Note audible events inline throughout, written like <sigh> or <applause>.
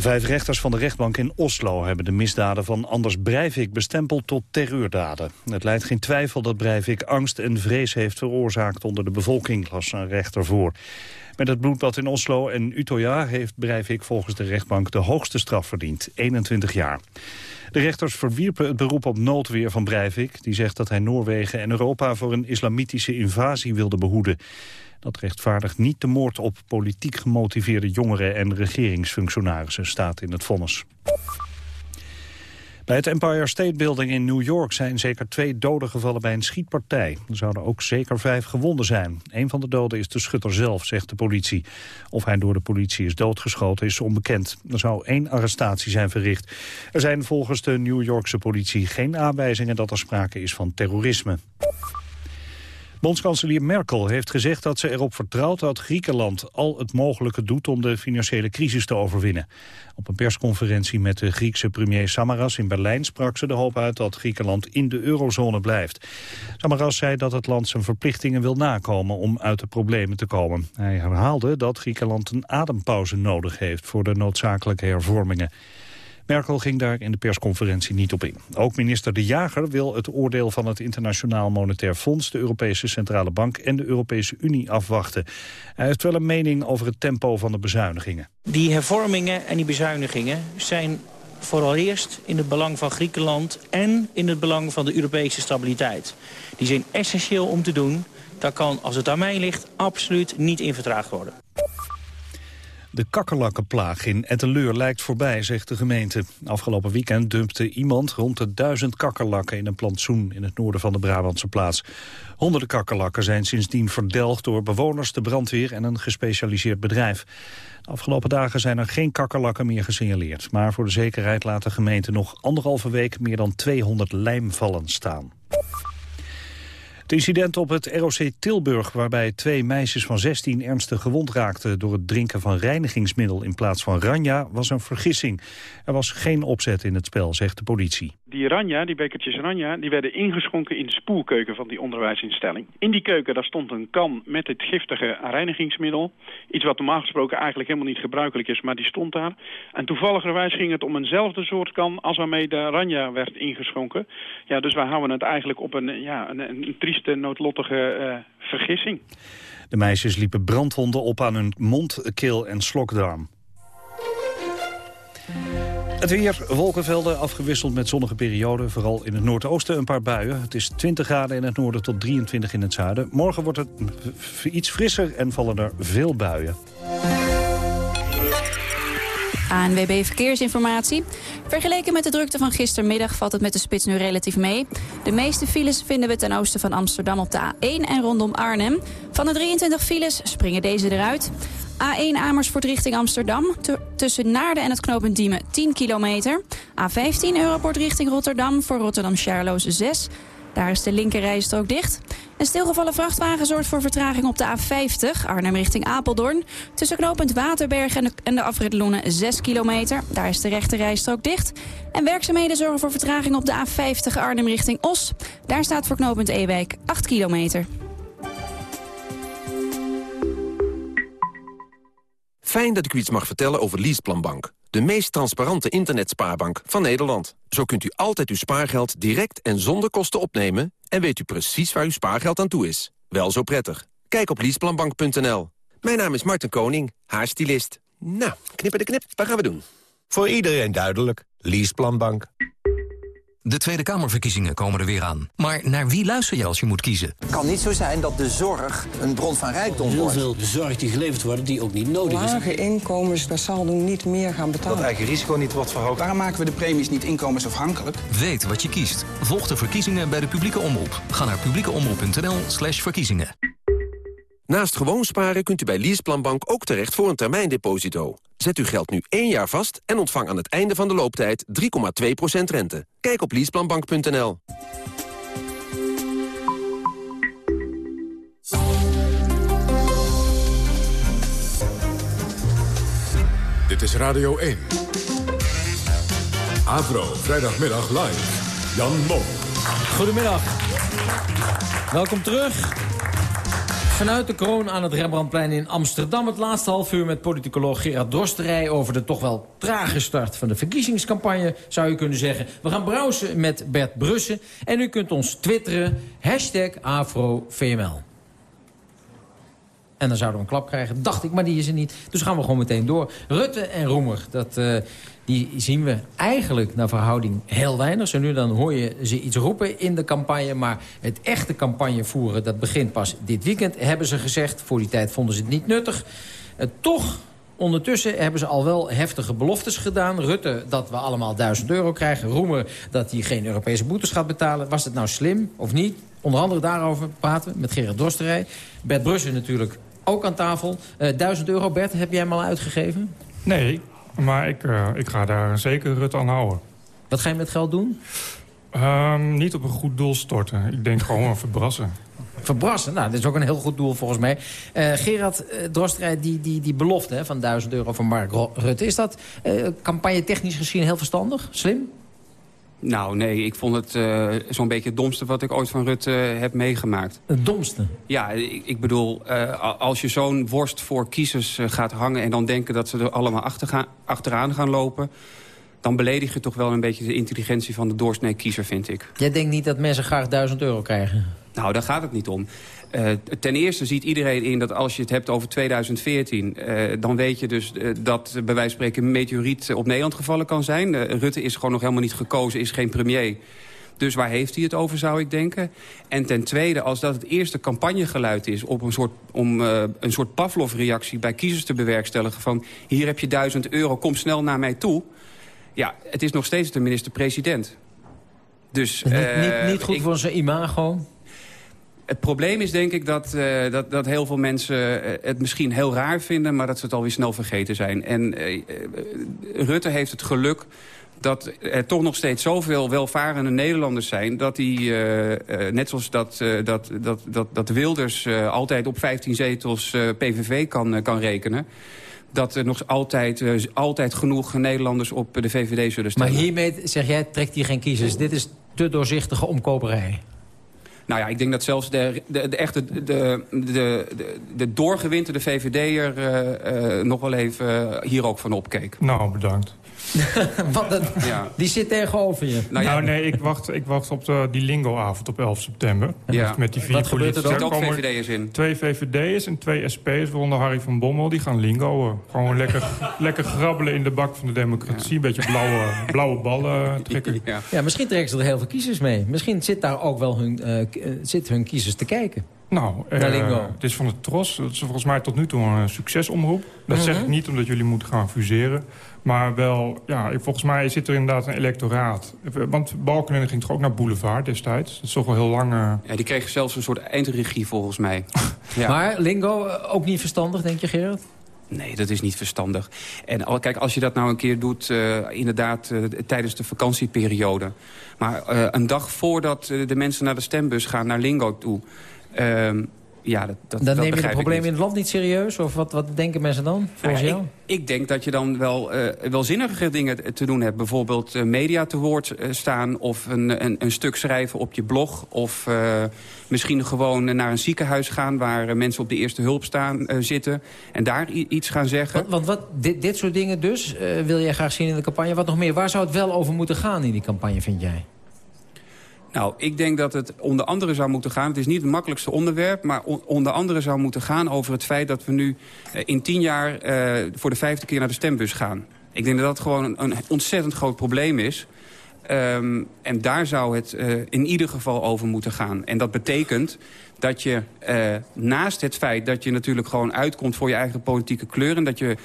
Vijf rechters van de rechtbank in Oslo hebben de misdaden van Anders Breivik bestempeld tot terreurdaden. Het leidt geen twijfel dat Breivik angst en vrees heeft veroorzaakt onder de bevolking, las een rechter voor. Met het bloedbad in Oslo en Utøya heeft Breivik volgens de rechtbank de hoogste straf verdiend, 21 jaar. De rechters verwierpen het beroep op noodweer van Breivik. Die zegt dat hij Noorwegen en Europa voor een islamitische invasie wilde behoeden. Dat rechtvaardigt niet de moord op politiek gemotiveerde jongeren en regeringsfunctionarissen, staat in het vonnis. Bij het Empire State Building in New York zijn zeker twee doden gevallen bij een schietpartij. Er zouden ook zeker vijf gewonden zijn. Een van de doden is de schutter zelf, zegt de politie. Of hij door de politie is doodgeschoten is onbekend. Er zou één arrestatie zijn verricht. Er zijn volgens de New Yorkse politie geen aanwijzingen dat er sprake is van terrorisme. Bondskanselier Merkel heeft gezegd dat ze erop vertrouwt dat Griekenland al het mogelijke doet om de financiële crisis te overwinnen. Op een persconferentie met de Griekse premier Samaras in Berlijn sprak ze de hoop uit dat Griekenland in de eurozone blijft. Samaras zei dat het land zijn verplichtingen wil nakomen om uit de problemen te komen. Hij herhaalde dat Griekenland een adempauze nodig heeft voor de noodzakelijke hervormingen. Merkel ging daar in de persconferentie niet op in. Ook minister De Jager wil het oordeel van het Internationaal Monetair Fonds... de Europese Centrale Bank en de Europese Unie afwachten. Hij heeft wel een mening over het tempo van de bezuinigingen. Die hervormingen en die bezuinigingen zijn vooral eerst in het belang van Griekenland... en in het belang van de Europese stabiliteit. Die zijn essentieel om te doen. Dat kan, als het aan mij ligt, absoluut niet in vertraagd worden. De kakkerlakkenplaag in Etteleur lijkt voorbij, zegt de gemeente. Afgelopen weekend dumpte iemand rond de duizend kakkerlakken in een plantsoen in het noorden van de Brabantse plaats. Honderden kakkerlakken zijn sindsdien verdelgd door bewoners, de brandweer en een gespecialiseerd bedrijf. Afgelopen dagen zijn er geen kakkerlakken meer gesignaleerd. Maar voor de zekerheid laat de gemeente nog anderhalve week meer dan 200 lijmvallen staan. Het incident op het ROC Tilburg, waarbij twee meisjes van 16 ernstig gewond raakten door het drinken van reinigingsmiddel in plaats van ranja, was een vergissing. Er was geen opzet in het spel, zegt de politie. Die ranja, die bekertjes ranja, die werden ingeschonken in de spoelkeuken van die onderwijsinstelling. In die keuken daar stond een kan met het giftige reinigingsmiddel. Iets wat normaal gesproken eigenlijk helemaal niet gebruikelijk is, maar die stond daar. En toevalligerwijs ging het om eenzelfde soort kan als waarmee de ranja werd ingeschonken. Ja, dus wij houden het eigenlijk op een, ja, een, een trieste, noodlottige uh, vergissing. De meisjes liepen brandwonden op aan hun mond, keel en slokdarm. Het weer, wolkenvelden afgewisseld met zonnige perioden. Vooral in het noordoosten een paar buien. Het is 20 graden in het noorden tot 23 in het zuiden. Morgen wordt het iets frisser en vallen er veel buien. ANWB Verkeersinformatie. Vergeleken met de drukte van gistermiddag valt het met de spits nu relatief mee. De meeste files vinden we ten oosten van Amsterdam op de A1 en rondom Arnhem. Van de 23 files springen deze eruit. A1 Amersfoort richting Amsterdam. Tussen Naarden en het knooppunt Diemen 10 kilometer. A15 Europort richting Rotterdam voor Rotterdam-Charloes 6. Daar is de linkerrijstrook dicht. Een stilgevallen vrachtwagen zorgt voor vertraging op de A50, Arnhem richting Apeldoorn. Tussen knooppunt Waterberg en de, en afrit Loenen 6 kilometer. Daar is de rechterrijstrook dicht. En werkzaamheden zorgen voor vertraging op de A50 Arnhem richting Os. Daar staat voor knooppunt Ewijk 8 kilometer. Fijn dat ik u iets mag vertellen over Leaseplanbank. De meest transparante internetspaarbank van Nederland. Zo kunt u altijd uw spaargeld direct en zonder kosten opnemen... en weet u precies waar uw spaargeld aan toe is. Wel zo prettig. Kijk op leaseplanbank.nl. Mijn naam is Martin Koning, haar stylist. Nou, knippen de knip, wat gaan we doen? Voor iedereen duidelijk. Leaseplanbank. De Tweede Kamerverkiezingen komen er weer aan. Maar naar wie luister je als je moet kiezen? Het kan niet zo zijn dat de zorg een bron van rijkdom wordt. Heel veel zorg die geleverd wordt die ook niet nodig is. Lage inkomens per saldo niet meer gaan betalen. Dat eigen risico niet wordt verhoogd. Waarom maken we de premies niet inkomensafhankelijk? Weet wat je kiest. Volg de verkiezingen bij de publieke omroep. Ga naar publiekeomroep.nl slash verkiezingen. Naast gewoon sparen kunt u bij Leaseplanbank ook terecht voor een termijndeposito. Zet uw geld nu één jaar vast en ontvang aan het einde van de looptijd 3,2% rente. Kijk op leaseplanbank.nl. Dit is Radio 1. Avro, vrijdagmiddag live. Jan Mom. Goedemiddag. Welkom terug. Vanuit de kroon aan het Rembrandtplein in Amsterdam... het laatste half uur met politicoloog Gerard Drosterij... over de toch wel trage start van de verkiezingscampagne, zou je kunnen zeggen. We gaan browsen met Bert Brussen. En u kunt ons twitteren, hashtag AfroVML. En dan zouden we een klap krijgen. Dacht ik, maar die is er niet. Dus gaan we gewoon meteen door. Rutte en Roemer, dat, uh, die zien we eigenlijk naar verhouding heel weinig. Zo nu dan hoor je ze iets roepen in de campagne. Maar het echte campagne voeren, dat begint pas dit weekend, hebben ze gezegd. Voor die tijd vonden ze het niet nuttig. Uh, toch Ondertussen hebben ze al wel heftige beloftes gedaan. Rutte dat we allemaal 1000 euro krijgen. Roemer dat hij geen Europese boetes gaat betalen. Was het nou slim of niet? Onder andere daarover praten met Gerard Drosterij. Bert Brussen natuurlijk ook aan tafel. Uh, eh, 1000 euro, Bert, heb jij hem al uitgegeven? Nee, maar ik, uh, ik ga daar zeker Rut aan houden. Wat ga je met geld doen? Um, niet op een goed doel storten. Ik denk gewoon <laughs> verbrassen. Verbrassen? Nou, dat is ook een heel goed doel volgens mij. Uh, Gerard uh, Drostrij, die, die, die belofte hè, van 1000 euro van Mark Rutte... is dat campagne technisch gezien heel verstandig? Slim? Nou, nee, ik vond het uh, zo'n beetje het domste wat ik ooit van Rutte heb meegemaakt. Het domste? Ja, ik, ik bedoel, uh, als je zo'n worst voor kiezers uh, gaat hangen... en dan denken dat ze er allemaal achter gaan, achteraan gaan lopen... dan beledig je toch wel een beetje de intelligentie van de doorsnee kiezer, vind ik. Jij denkt niet dat mensen graag duizend euro krijgen? Nou, daar gaat het niet om. Uh, ten eerste ziet iedereen in dat als je het hebt over 2014... Uh, dan weet je dus uh, dat bij wijze van spreken een meteoriet op Nederland gevallen kan zijn. Rutte is gewoon nog helemaal niet gekozen, is geen premier. Dus waar heeft hij het over, zou ik denken? En ten tweede, als dat het eerste campagnegeluid is... Op een soort, om een soort Pavlov-reactie bij kiezers te bewerkstelligen... van hier heb je duizend euro, kom snel naar mij toe... ja, het is nog steeds de minister-president. Dus, niet, niet, niet goed ik, voor zijn imago? Het probleem is denk ik dat, uh, dat, dat heel veel mensen uh, het misschien heel raar vinden... maar dat ze het alweer snel vergeten zijn. En uh, Rutte heeft het geluk dat er toch nog steeds zoveel welvarende Nederlanders zijn... dat hij, net zoals dat, dat, dat, dat, dat Wilders altijd op 15 zetels PVV kan, kan rekenen dat er nog altijd, altijd genoeg Nederlanders op de VVD zullen staan. Maar hiermee zeg jij, trekt hij geen kiezers. Dit is te doorzichtige omkoperij. Nou ja, ik denk dat zelfs de, de, de echte de, de, de, de doorgewinterde VVD'er uh, uh, nog wel even hier ook van opkeek. Nou, bedankt. <laughs> Ja. Die zit tegenover je. Nou, ja, nou nee, ik wacht, ik wacht op de, die lingoavond op 11 september. Ja. Met die vier Wat gebeurt er dan? ook VVD'ers in? Twee VVD'ers en twee SP'ers, waaronder Harry van Bommel. Die gaan lingoen. Gewoon lekker, <laughs> lekker grabbelen in de bak van de democratie. Een beetje blauwe, blauwe ballen <laughs> trekken. Ja. ja, misschien trekken ze er heel veel kiezers mee. Misschien zit daar ook wel hun, uh, zit hun kiezers te kijken. Nou, uh, het is van de TROS. Dat is volgens mij tot nu toe een succesomroep. Dat uh -huh. zeg ik niet omdat jullie moeten gaan fuseren. Maar wel, ja, volgens mij zit er inderdaad een electoraat. Want Balkenende ging toch ook naar Boulevard destijds? Dat is toch wel heel lang... Uh... Ja, die kreeg zelfs een soort eindregie volgens mij. <laughs> ja. Maar Lingo ook niet verstandig, denk je Gerard? Nee, dat is niet verstandig. En kijk, als je dat nou een keer doet, uh, inderdaad, uh, tijdens de vakantieperiode. Maar uh, een dag voordat de mensen naar de stembus gaan, naar Lingo toe... Ja, dat, dat, dan dat neem je het probleem in het land niet serieus? Of wat, wat denken mensen dan, volgens nou, jou? Ik, ik, denk dat je dan wel, uh, wel zinnige dingen te doen hebt. Bijvoorbeeld uh, media te woord uh, staan... of een, een, een, stuk schrijven op je blog. Of misschien gewoon naar een ziekenhuis gaan... waar mensen op de eerste hulp staan, zitten. En daar iets gaan zeggen. Want, want wat, dit, dit soort dingen dus wil jij graag zien in de campagne. Wat nog meer? Waar zou het wel over moeten gaan in die campagne, vind jij? Nou, ik denk dat het onder andere zou moeten gaan... het is niet het makkelijkste onderwerp... maar on onder andere zou moeten gaan over het feit dat we nu uh, in tien jaar... Uh, voor de vijfde keer naar de stembus gaan. Ik denk dat dat gewoon een, ontzettend groot probleem is. Um, en daar zou het uh, in ieder geval over moeten gaan. En dat betekent dat je naast het feit dat je natuurlijk gewoon uitkomt... voor je eigen politieke kleur... en dat je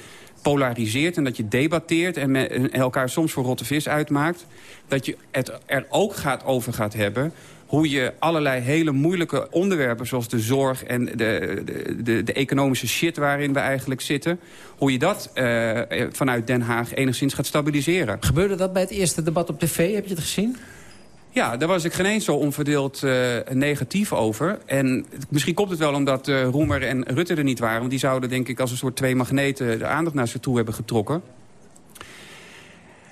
polariseert en dat je debatteert... en, elkaar soms voor rotte vis uitmaakt... dat je het er ook gaat over gaat hebben hoe je allerlei hele moeilijke onderwerpen... zoals de zorg en de, de, de, de economische shit waarin we eigenlijk zitten... hoe je dat uh, vanuit Den Haag enigszins gaat stabiliseren. Gebeurde dat bij het eerste debat op tv? Heb je het gezien? Ja, daar was ik geen eens zo onverdeeld uh, negatief over. En misschien komt het wel omdat uh, Roemer en Rutte er niet waren. Want die zouden denk ik als een soort twee magneten de aandacht naar zich toe hebben getrokken.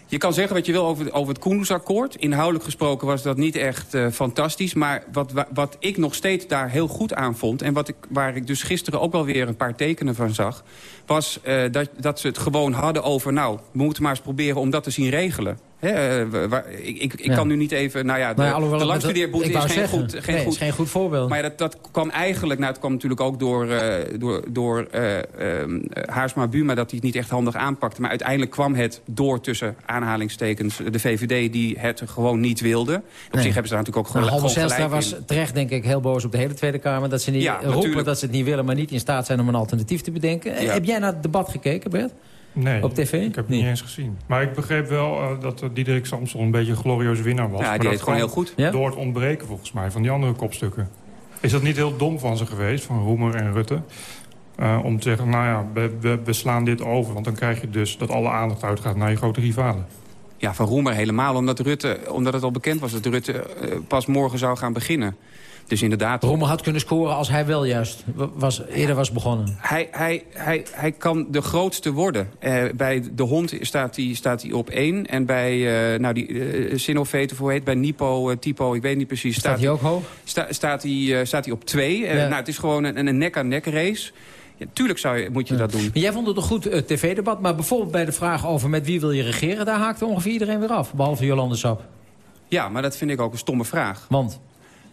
Je kan zeggen wat je wil over, over het Koendersakkoord. Inhoudelijk gesproken was dat niet echt uh, fantastisch. Maar wat, wat ik nog steeds daar heel goed aan vond... en wat ik, waar ik dus gisteren ook wel weer een paar tekenen van zag... was dat, dat ze het gewoon hadden over... nou, we moeten maar eens proberen om dat te zien regelen. He, waar, ik ik, ik ja. kan nu niet even... Nou ja, de, nou ja, langstudeerboete is, geen goed, geen, nee, goed, is geen goed voorbeeld. Maar dat, dat kwam eigenlijk... Nou, het kwam natuurlijk ook door, uh, door, door uh, uh, Haarsma Buma... dat hij het niet echt handig aanpakte. Maar uiteindelijk kwam het door tussen aanhalingstekens... de VVD die het gewoon niet wilde. Op nee. zich hebben ze daar natuurlijk ook gewoon, nou, gewoon gelijk was terecht, denk ik, heel boos op de hele Tweede Kamer... dat ze niet roepen natuurlijk. dat ze het niet willen... maar niet in staat zijn om een alternatief te bedenken. Heb jij naar het debat gekeken, Bert? Nee, op tv? ik heb het niet eens gezien. Maar ik begreep wel uh, dat uh, Diederik Samson een beetje een glorieus winnaar was. Ja, maar die dat deed gewoon heel goed. Ja? Door het ontbreken volgens mij van die andere kopstukken. Is dat niet heel dom van ze geweest, van Roemer en Rutte? Uh, om te zeggen, nou ja, we, we, we, slaan dit over. Want dan krijg je dus dat alle aandacht uitgaat naar je grote rivalen. Ja, van Roemer helemaal. Omdat, Rutte, omdat het al bekend was dat Rutte pas morgen zou gaan beginnen. Dus inderdaad... Rommel had kunnen scoren als hij wel juist was, eerder was begonnen. Hij, hij, hij, hij kan de grootste worden. Uh, bij de hond staat hij staat op één. En bij uh, nou die uh, hoe heet bij Nipo, Typo, ik weet niet precies. Staat, hij ook hoog? Sta, staat, hij, staat hij op twee. Ja. nou, het is gewoon een, een nek-aan-nek race. Ja, tuurlijk zou je, moet je ja. dat doen. Maar jij vond het een goed uh, tv-debat. Maar bijvoorbeeld bij de vraag over met wie wil je regeren... daar haakte ongeveer iedereen weer af. Behalve Jolande Sap. Ja, maar dat vind ik ook een stomme vraag. Want?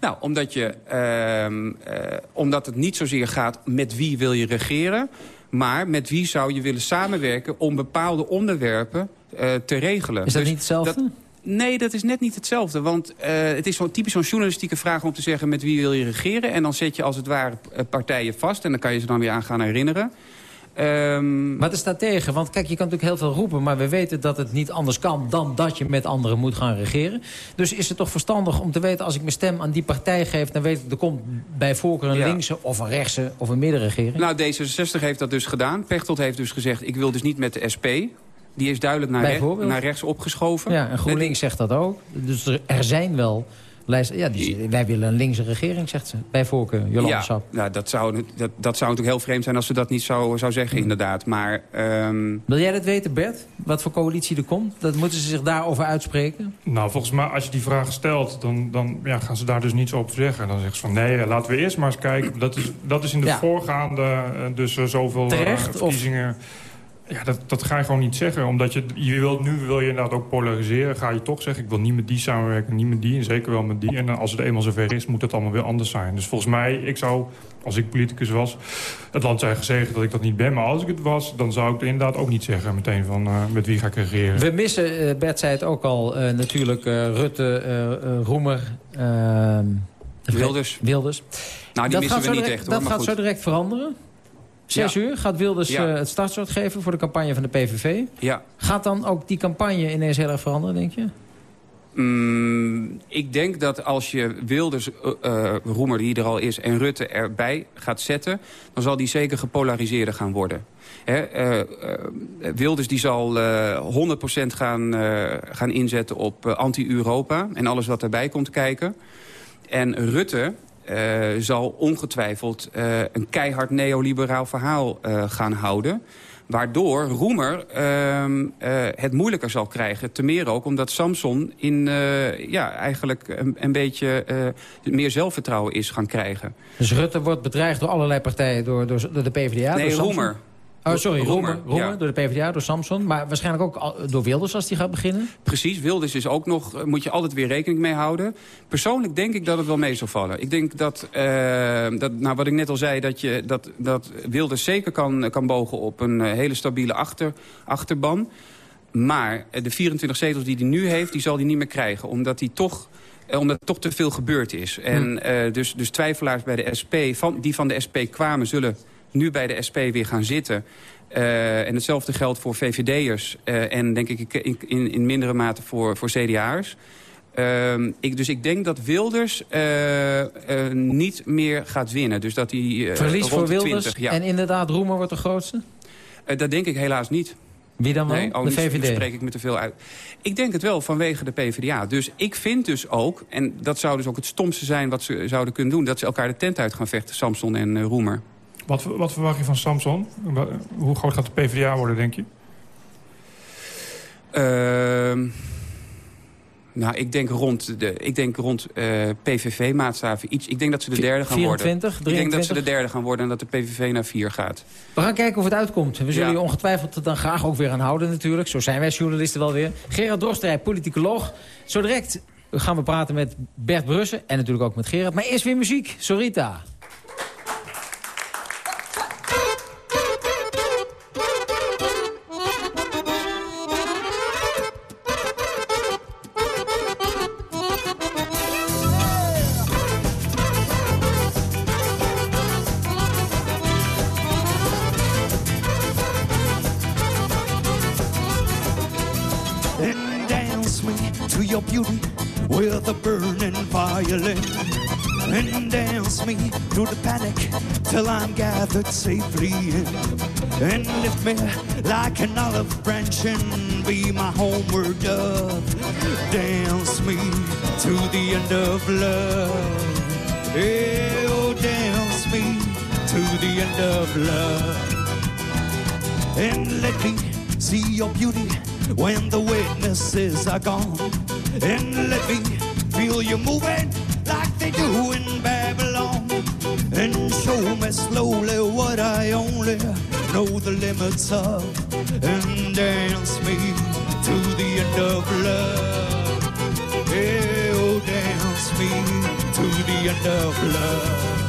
Nou, omdat, je, uh, uh, omdat het niet zozeer gaat met wie wil je regeren... maar met wie zou je willen samenwerken om bepaalde onderwerpen uh, te regelen. Is dat dus niet hetzelfde? Dat, nee, dat is net niet hetzelfde. Want uh, het is zo'n typisch zo'n journalistieke vraag om te zeggen... met wie wil je regeren? En dan zet je als het ware partijen vast... en dan kan je ze dan weer aan gaan herinneren. Um... Maar er staat tegen, want kijk, je kan natuurlijk heel veel roepen... maar we weten dat het niet anders kan dan dat je met anderen moet gaan regeren. Dus is het toch verstandig om te weten... als ik mijn stem aan die partij geef... dan weet ik, er komt bij voorkeur een ja. linkse of een rechtse of een middenregering. Nou, D66 heeft dat dus gedaan. Pechtold heeft dus gezegd, ik wil dus niet met de SP... Die is duidelijk naar, recht, naar rechts opgeschoven. Ja, en GroenLinks zegt dat ook. Dus er, er zijn wel ja, die, wij willen een linkse regering, zegt ze. Bij voorkeur, Jolande ja, Sap. Nou, dat, zou, dat, dat zou natuurlijk heel vreemd zijn als ze dat niet zou, zou zeggen, mm. inderdaad. Maar, um... Wil jij dat weten, Bert? Wat voor coalitie er komt? Dat moeten ze zich daarover uitspreken? Nou, volgens mij, als je die vraag stelt, dan, dan ja, gaan ze daar dus niets over zeggen. Dan zeggen ze van, nee, laten we eerst maar eens kijken. Dat is, dat is in de ja. voorgaande, dus uh, zoveel Terecht, uh, verkiezingen... Of... Ja, dat, dat ga je gewoon niet zeggen. Omdat je, je wilt, nu wil je inderdaad ook polariseren. Ga je toch zeggen, ik wil niet met die samenwerken, niet met die. En zeker wel met die. En als het eenmaal zover is, moet het allemaal weer anders zijn. Dus volgens mij, ik zou, als ik politicus was... het land zijn gezegd dat ik dat niet ben. Maar als ik het was, dan zou ik het inderdaad ook niet zeggen meteen van uh, met wie ga ik regeren. We missen, uh, Bert zei het ook al, uh, natuurlijk Rutte, Roemer... Wilders. Wilders. Nou, die dat missen we niet direct, echt hoor. Dat maar gaat goed. zo direct veranderen. Zes ja. uur gaat Wilders ja. uh, het startschot geven voor de campagne van de PVV. Ja. Gaat dan ook die campagne ineens heel erg veranderen, denk je? Mm, ik denk dat als je Wilders, uh, uh, Roemer die er al is, en Rutte erbij gaat zetten... dan zal die zeker gepolariseerder gaan worden. Hè, Wilders die zal 100% gaan, gaan inzetten op anti-Europa... en alles wat daarbij komt kijken. En Rutte, uh, zal ongetwijfeld uh, een keihard neoliberaal verhaal uh, gaan houden. Waardoor Roemer het moeilijker zal krijgen. Te meer ook omdat Samson in, ja, eigenlijk een, een beetje meer zelfvertrouwen is gaan krijgen. Dus Rutte wordt bedreigd door allerlei partijen, door, door, door de PvdA? Nee, Roemer. Oh, sorry, Roemer, Roemer ja. door de PvdA, door Samson. Maar waarschijnlijk ook door Wilders als die gaat beginnen? Precies, Wilders is ook nog, moet je altijd weer rekening mee houden. Persoonlijk denk ik dat het wel mee zal vallen. Ik denk dat, uh, dat nou, wat ik net al zei, dat, je, dat, dat Wilders zeker kan, kan bogen op een hele stabiele achter, achterban. Maar de 24 zetels die hij nu heeft, die zal hij niet meer krijgen. Omdat hij toch omdat er toch te veel gebeurd is. En uh, dus, dus twijfelaars bij de SP, van, die van de SP kwamen, zullen nu bij de SP weer gaan zitten. Uh, en hetzelfde geldt voor VVD'ers. Uh, en denk ik in, in, in mindere mate voor, voor CDA'ers. Uh, ik, dus ik denk dat Wilders niet meer gaat winnen. Dus dat hij Verlies voor de Wilders 20, ja. en inderdaad Roemer wordt de grootste? dat denk ik helaas niet. Wie dan wel? Nee, oh, de VVD? Spreek ik me te veel uit. Ik denk het wel vanwege de PvdA. Dus ik vind dus ook, en dat zou dus ook het stomste zijn wat ze zouden kunnen doen... dat ze elkaar de tent uit gaan vechten, Samson en Roemer. Wat, wat verwacht je van Samson? Hoe groot gaat de PvdA worden, denk je? Ehm, nou, ik denk rond, de, ik denk rond uh, PVV-maatstaven iets. Ik denk dat ze de derde gaan 24, worden. 23? Ik denk dat ze de derde gaan worden en dat de PVV naar vier gaat. We gaan kijken of het uitkomt. We zullen ja. je ongetwijfeld dan graag ook weer aan houden natuurlijk. Zo zijn wij journalisten wel weer. Gerard Drosterij, politicoloog. Zo direct gaan we praten met Bert Brussen en natuurlijk ook met Gerard. Maar eerst weer muziek. Sorita. I'm gathered safely in. And lift me like an olive branch and be my homeward dove. Dance me to the end of love. Yeah, oh, dance me to the end of love. And let me see your beauty when the witnesses are gone. And let me feel you moving like they do in Babylon show me slowly what I only know the limits of and dance me to the end of love. Hey, oh, dance me to the end of love.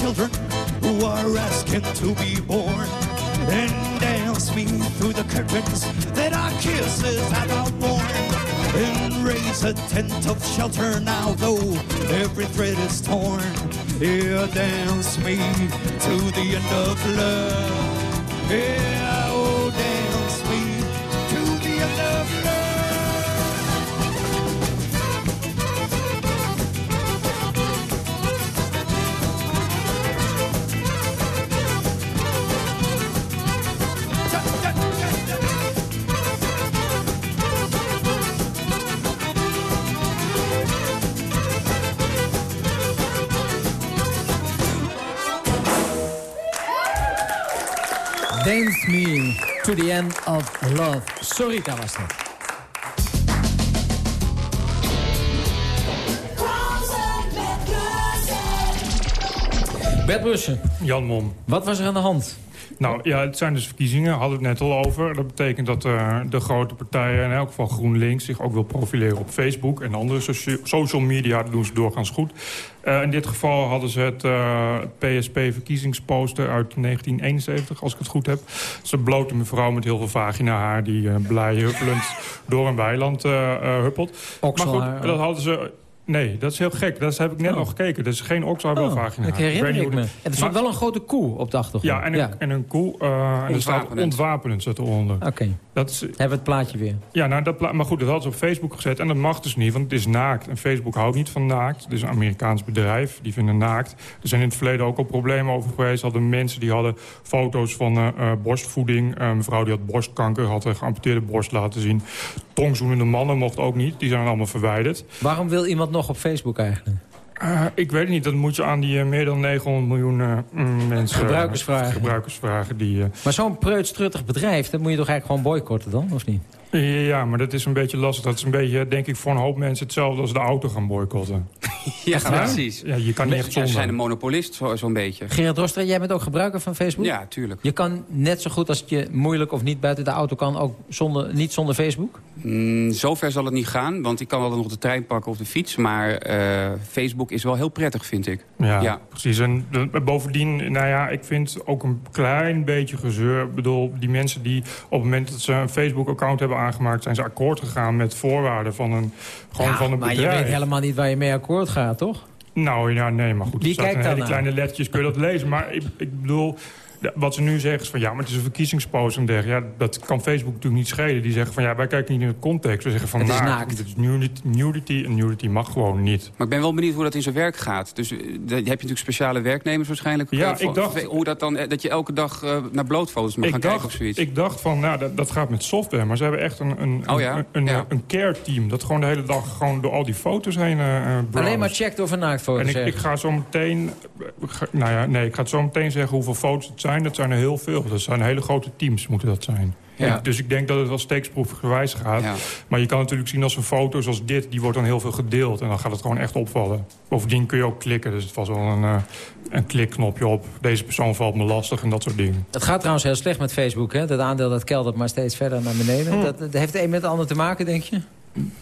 Children who are asking to be born. And dance me through the curtains that our kisses have outworn. And raise a tent of shelter now, though every thread is torn. Here, dance me to the end of love. Yeah, the End of Love. Sorita was dat. Bert Brussen. Jan Mom. Wat was er aan de hand? Nou ja, het zijn dus verkiezingen, hadden we het net al over. Dat betekent dat uh, de grote partijen, in elk geval GroenLinks... zich ook wil profileren op Facebook en andere social media. Dat doen ze doorgaans goed. Uh, in dit geval hadden ze het uh, PSP-verkiezingsposter uit 1971, als ik het goed heb. Ze blote mevrouw met heel veel vagina haar... die blij huppelend door een weiland huppelt. Oksel maar goed, dat hadden ze Nee, dat is heel gek. Dat heb ik net oh. nog gekeken. Dat is geen oxarbelvagina. Oh, ik herinner ik, me. En er stond wel een grote koe op de achtergrond. Ja, en een, En een koe. Uh, en er staat ontwapenend zit eronder. Oké. Okay. Hebben we het plaatje weer. Ja, nou, dat maar goed, dat had ze op Facebook gezet. En dat mag dus niet, want het is naakt. En Facebook houdt niet van naakt. Het is een Amerikaans bedrijf. Die vinden naakt. Er zijn in het verleden ook al problemen over geweest. Hadden mensen die hadden foto's van uh, borstvoeding. Uh, mevrouw die had borstkanker, had een geamputeerde borst laten zien. Tongzoenende mannen mocht ook niet. Die zijn allemaal verwijderd. Waarom wil iemand nog op Facebook eigenlijk? Uh, ik weet het niet. Dat moet je aan die uh, meer dan 900 miljoen uh, mensen... Gebruikers vragen. Gebruikers vragen die, maar zo'n preutstruttig bedrijf, dat moet je toch eigenlijk gewoon boycotten dan, of niet? Ja, maar dat is een beetje lastig. Dat is een beetje, denk ik, voor een hoop mensen hetzelfde als de auto gaan boycotten. <laughs> ja, precies. Ja, je kan niet echt zonder. Ze zijn een monopolist, zo'n zo beetje. Gerard Rostra, jij bent ook gebruiker van Facebook? Ja, tuurlijk. Je kan net zo goed als het je moeilijk of niet buiten de auto kan... ook zonder, niet zonder Facebook? Mm, zover zal het niet gaan, want ik kan wel nog de trein pakken of de fiets. Maar uh, Facebook is wel heel prettig, vind ik. Ja, ja. precies. En bovendien, nou ja, ik vind ook een klein beetje gezeur. Ik bedoel, die mensen die op het moment dat ze een Facebook-account hebben aangemaakt... zijn ze akkoord gegaan met voorwaarden van een, gewoon ja, van een maar bedrijf. Maar je weet helemaal niet waar je mee akkoord gaat, toch? Nou ja, nee, maar goed. Wie kijkt dan hele kleine lettertjes kun je dat lezen. Maar ik, ik bedoel, wat ze nu zeggen is van ja, maar het is een verkiezingspost en dergelijke. Ja, dat kan Facebook natuurlijk niet schelen. Die zeggen van ja, wij kijken niet in de context. We zeggen van Het is nou, naakt. Het is nudity, nudity en nudity mag gewoon niet. Maar ik ben wel benieuwd hoe dat in zijn werk gaat. Dus eh, heb je natuurlijk speciale werknemers waarschijnlijk. Ja, ik dacht- Hoe dat dan, eh, dat je elke dag eh, naar blootfoto's mag gaan kijken of zoiets. ik dacht van, nou, dat, dat gaat met software. Maar ze hebben echt een, een, Oh ja? een, een, Ja. een care team. Dat gewoon de hele dag gewoon door al die foto's heen browst. Alleen maar checkt of een naaktfoto En ik, ik ga zo meteen... ga- Nou ja, nee, ik ga zo meteen zeggen hoeveel foto's het zijn. Dat zijn er heel veel. Dat zijn hele grote teams, moeten dat zijn. Ja. Dus ik denk dat het wel steeksproefgewijs gaat. Ja. Maar je kan natuurlijk zien als een foto zoals dit... die wordt dan heel veel gedeeld. En dan gaat het gewoon echt opvallen. Bovendien kun je ook klikken. Dus het was wel een, eh, een klikknopje op. Deze persoon valt me lastig en dat soort dingen. Het gaat trouwens heel slecht met Facebook. Hè? Dat aandeel dat keldert maar steeds verder naar beneden. Hm. Dat, dat heeft het een met het ander te maken, denk je?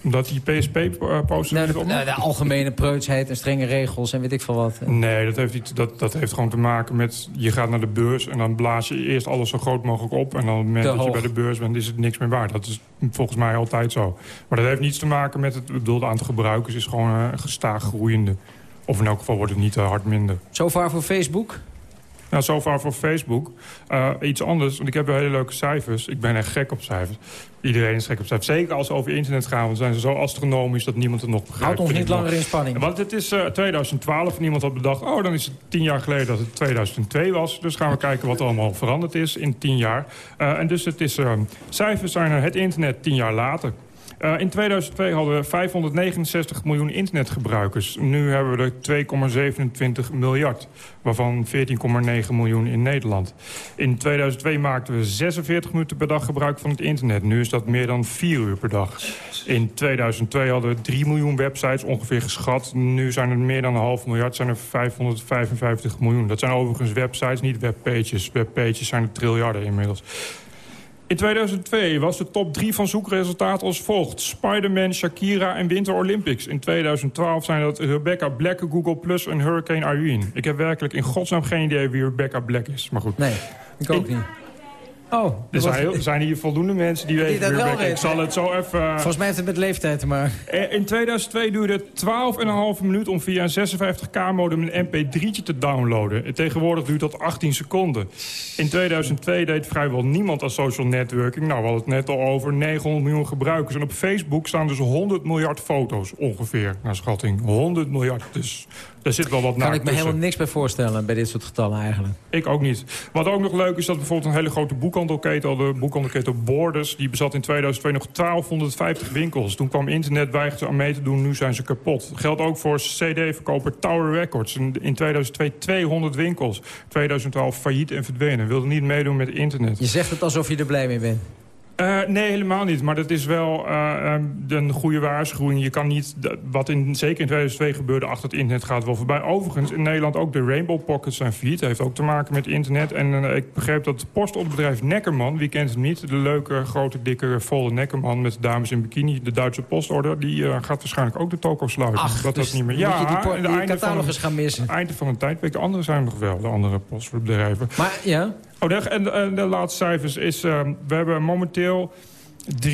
Omdat die PSP-poster... Nou, de, nou, de algemene preutsheid en strenge regels en weet ik veel wat. Nee, dat heeft, dat, dat heeft gewoon te maken met... je gaat naar de beurs en dan blaas je eerst alles zo groot mogelijk op... en dan op het moment Te dat je bij de beurs bent is het niks meer waard. Dat is volgens mij altijd zo. Maar dat heeft niets te maken met het ik bedoel, het aantal gebruikers... is gewoon eh, gestaag groeiende. Of in elk geval wordt het niet te hard minder. Zo vaar voor Facebook? Nou, zo vaar voor Facebook. Eh, iets anders, want ik heb wel hele leuke cijfers. Ik ben echt gek op cijfers. Iedereen is gek op cijfers. Zeker als ze over internet gaan, want zijn ze zo astronomisch... dat niemand het nog begrijpt. Houd ons niet langer in spanning. Want het is eh, 2012 en iemand had bedacht... oh, dan is het tien jaar geleden dat het 2002 was. Dus gaan we <laughs> kijken wat er allemaal veranderd is in tien jaar. Eh, en dus het is, eh, cijfers zijn er het internet tien jaar later. Eh, in 2002 hadden we 569 miljoen internetgebruikers. Nu hebben we er 2,27 miljard, waarvan 14,9 miljoen in Nederland. In 2002 maakten we 46 minuten per dag gebruik van het internet. Nu is dat meer dan 4 uur per dag. In 2002 hadden we 3 miljoen websites ongeveer geschat. Nu zijn er meer dan een half miljard, zijn er 555 miljoen. Dat zijn overigens websites, niet webpages. Webpages zijn er triljarden inmiddels. In 2002 was de top 3 van zoekresultaten als volgt. Spider-Man, Shakira en Winter Olympics. In 2012 zijn dat Rebecca Black, Google Plus en Hurricane Irene. Ik heb werkelijk in godsnaam geen idee wie Rebecca Black is. Maar goed. Nee, ik ook niet. Oh, Er zijn, zijn hier voldoende mensen die weten Ik zal het zo even... eh, Volgens mij heeft het met leeftijd te maken. Eh, In 2002 duurde het 12,5 minuut om via een 56k-modem een mp3'tje te downloaden. En tegenwoordig duurt dat 18 seconden. In 2002 deed vrijwel niemand aan social networking. Nou, we hadden het net al over 900 miljoen gebruikers. En op Facebook staan dus 100 miljard foto's ongeveer, naar schatting. 100 miljard, dus daar zit wel wat Kan naar ik me tussen. helemaal niks bij voorstellen bij dit soort getallen eigenlijk. Ik ook niet. Wat ook nog leuk is dat bijvoorbeeld een hele grote boekhandelketen... de boekhandelketen Borders, die bezat in 2002 nog 1250 winkels. Toen kwam internet, weigerde aan mee te doen, nu zijn ze kapot. Geldt ook voor cd-verkoper Tower Records. In in 2002 200 winkels. 2012 failliet en verdwenen. Wilde niet meedoen met internet. Je zegt het alsof je er blij mee bent. Eh, nee, helemaal niet. Maar dat is wel eh, eh, een goede waarschuwing. Je kan niet, wat in, zeker in 2002 gebeurde, achter het internet gaat wel voorbij. Overigens, in Nederland ook de Rainbow Pockets zijn failliet. Dat heeft ook te maken met internet. En eh, ik begreep dat het postordebedrijf Neckerman, wie kent het niet... de leuke, grote, dikke, volle Neckerman met dames in bikini... de Duitse postorder, die gaat waarschijnlijk ook de toko sluiten. Ach, dat dus dat niet meer. moet je die catalogus gaan missen. Einde van een tijdperk. De andere zijn nog wel, de andere postbedrijven. Maar ja, Oh, de, en, de laatste cijfers is... eh, we hebben momenteel 3,14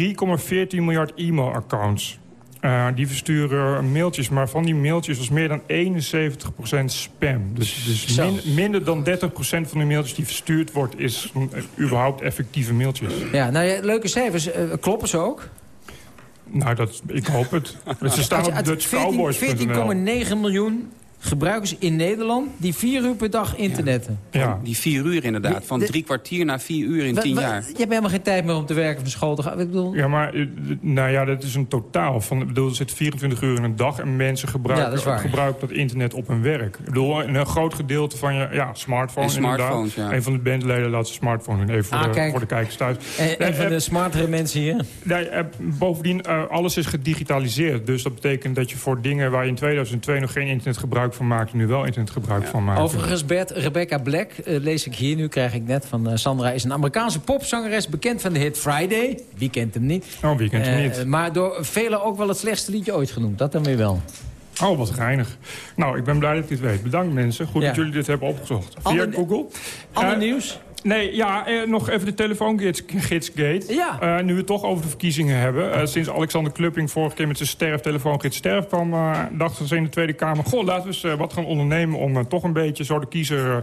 miljard e-mailaccounts. Eh, die versturen mailtjes, maar van die mailtjes was meer dan 71% spam. Dus, dus min- minder dan 30% van de mailtjes die verstuurd wordt... is mm, überhaupt effectieve mailtjes. ja, nou ja, leuke cijfers. Eh, kloppen ze ook? Nou, dat, ik hoop het. <laughs> Ze staan op dutchcowboys.nl. 14,9 miljoen gebruikers in Nederland die vier uur per dag internetten. Ja. Die vier uur inderdaad. Van De- drie kwartier naar vier uur in tien jaar. Je hebt helemaal geen tijd meer om te werken of naar school te gaan. Ik bedoel, Ja, maar eh, nou ja, dat is een totaal. Van, ik bedoel, er zit 24 uur in een dag en mensen Ja, gebruiken, dat is waar. gebruiken dat internet op hun werk. Ik bedoel, een, groot gedeelte van je ja, smartphone inderdaad. ja. Een van de bandleden laat zijn smartphone doen. Even voor, Ah, de, kijk. voor de kijkers thuis. en, een Eh, van de smartere mensen hier. Nee, eh, bovendien, eh, alles is gedigitaliseerd. Dus dat betekent dat je voor dingen waar je in 2002 nog geen internet gebruik van maakte... nu wel internet gebruik van maakt. Overigens, Bert, Rebecca Black, eh, lees ik hier nu, krijg ik net van eh, Sandra... is een Amerikaanse popzangeres, bekend van de hit Friday. Wie kent hem niet? Oh, wie kent hem Eh, niet? Maar door velen ook wel het slechtste liedje ooit genoemd. Dat dan weer wel. Oh, wat geinig. Nou, ik ben blij dat ik dit weet. Bedankt mensen. Goed Ja. dat jullie dit hebben opgezocht. Via Ander- Google. Ander nieuws? Nee, ja, eh, nog even de telefoongidsgate. Ja. Eh, nu we het toch over de verkiezingen hebben. Eh, sinds Alexander Klupping vorige keer met zijn sterf, telefoongids sterf kwam... eh, dachten ze in de Tweede Kamer... goh, laten we eens wat gaan ondernemen om toch een beetje zo de kiezer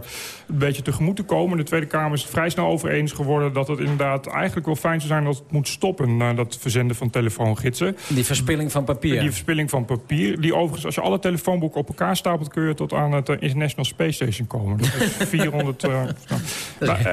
een beetje tegemoet te komen. De Tweede Kamer is het vrij snel over eens geworden... dat het inderdaad eigenlijk wel fijn zou zijn dat het moet stoppen... dat verzenden van telefoongidsen. Die verspilling van papier. Die verspilling van papier. Die overigens, als je alle telefoonboeken op elkaar stapelt... kun je tot aan het International Space Station komen. Dat is <laughs> 400... eh,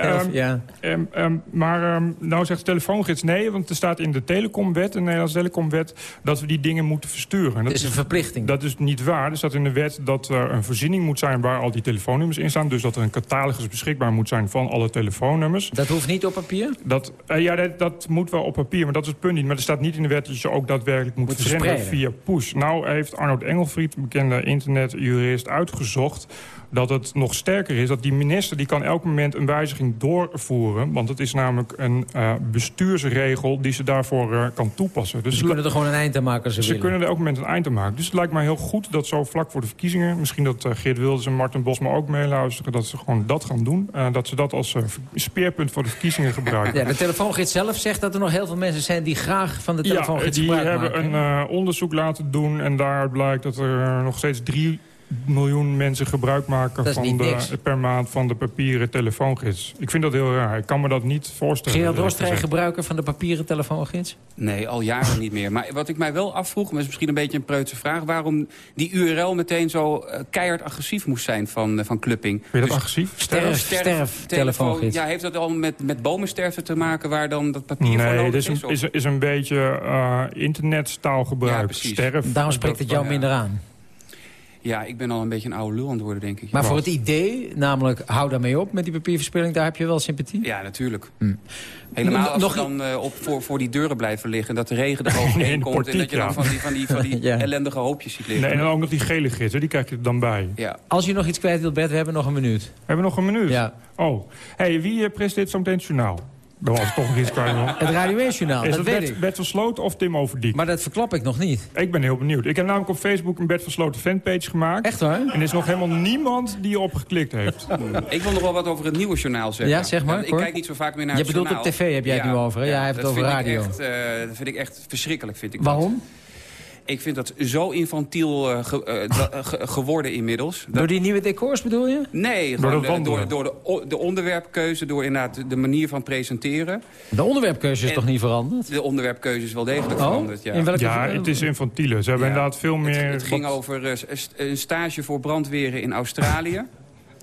Heel- ehm, ja. ehm, ehm, maar nou zegt de telefoongids nee, want er staat in de telecomwet, de Nederlandse telecomwet, dat we die dingen moeten versturen. Dat is een verplichting. Dat is niet waar. Er staat in de wet dat er een voorziening moet zijn waar al die telefoonnummers in staan. Dus dat er een catalogus beschikbaar moet zijn van alle telefoonnummers. Dat hoeft niet op papier? Dat, eh, ja, dat, dat moet wel op papier, maar dat is het punt niet. Maar er staat niet in de wet dat je ook daadwerkelijk moet, Moet verzenden via push. Nou heeft Arnold Engelfried, een bekende internetjurist, uitgezocht dat het nog sterker is. Dat die minister die kan elk moment een wijziging doorvoeren. Want het is namelijk een eh, bestuursregel die ze daarvoor eh, kan toepassen. Dus Ze kunnen er gewoon een eind aan maken als ze, ze willen. kunnen er elk moment een eind aan maken. Dus het lijkt mij heel goed dat zo vlak voor de verkiezingen... misschien dat eh, Geert Wilders en Martin Bosma ook meeluisteren... dat ze gewoon dat gaan doen. Dat ze dat als speerpunt voor de verkiezingen gebruiken. <laughs> Ja, de telefoongids zelf zegt dat er nog heel veel mensen zijn... die graag van de Ja, telefoongids die gebruik hebben maken. een onderzoek laten doen... en daaruit blijkt dat er nog steeds drie miljoen mensen gebruik maken is van niet de, niks. per maand van de papieren telefoongids. Ik vind dat heel raar. Ik kan me dat niet voorstellen. Gerard Dorstrij, gebruiker van de papieren telefoongids? Nee, al jaren niet meer. Maar wat ik mij wel afvroeg, maar is misschien een beetje een preutse vraag... waarom die URL meteen zo eh, keihard agressief moest zijn van, eh, van Clupping. Vind je dat agressief? Sterf, sterf, telefoongids. Ja, heeft dat al met, met bomensterfte te maken waar dan dat papier voor Nee, nodig dit is is? een, of- is, is een beetje eh internetstaalgebruik. Ja, precies. Sterf. Daarom spreekt het jou Ja. minder aan. Ja, ik ben al een beetje een oude lul aan het worden, denk ik. Maar voor het idee, namelijk hou daarmee op met die papierverspilling... daar heb je wel sympathie? Ja, natuurlijk. Hm. Helemaal als Nog- we dan eh, op, voor, voor die deuren blijven liggen... en dat de regen er <laughs> overheen komt... en dat je dan van die, van die, van die <laughs> Ja. ellendige hoopjes ziet liggen. Nee, en dan ook nog die gele gids, die krijg je er dan bij. Ja. Als je nog iets kwijt wilt, Bert, we hebben nog een minuut. Hebben we nog een minuut? Ja. Oh, hey, wie eh, presenteert zo meteen het journaal? Dan was toch nog iets kwijt. Het Radio 1-journaal, Is dat het weet Bert, ik. Bert van Sloten of Tim Overdiek? Maar dat verklap ik nog niet. Ik ben heel benieuwd. Ik heb namelijk op Facebook een Bert van Sloten fanpage gemaakt. Echt waar? En er is nog helemaal niemand die erop geklikt heeft. Ik wil nog wel wat over het nieuwe journaal zeggen. Ja, zeg maar, ik kijk niet zo vaak meer naar Je het bedoelt journaal. op tv heb jij het nu over, hè? Jij hebt het dat over vind ik radio. Echt, eh, dat vind ik echt verschrikkelijk, vind ik dat. Ik vind dat zo infantiel eh, ge- eh, <laughs> eh, ge- geworden inmiddels. Dat- Door die nieuwe decors bedoel je? Nee, Door de door, door de, de onderwerpkeuze, door inderdaad de- de manier van presenteren. De onderwerpkeuze is En- toch niet veranderd? De onderwerpkeuze is wel degelijk Oh, veranderd, ja. in welke Ja, het is infantiele. Ze hebben Ja. inderdaad veel meer... Het, het ging wat- over st- een stage voor brandweren in Australië.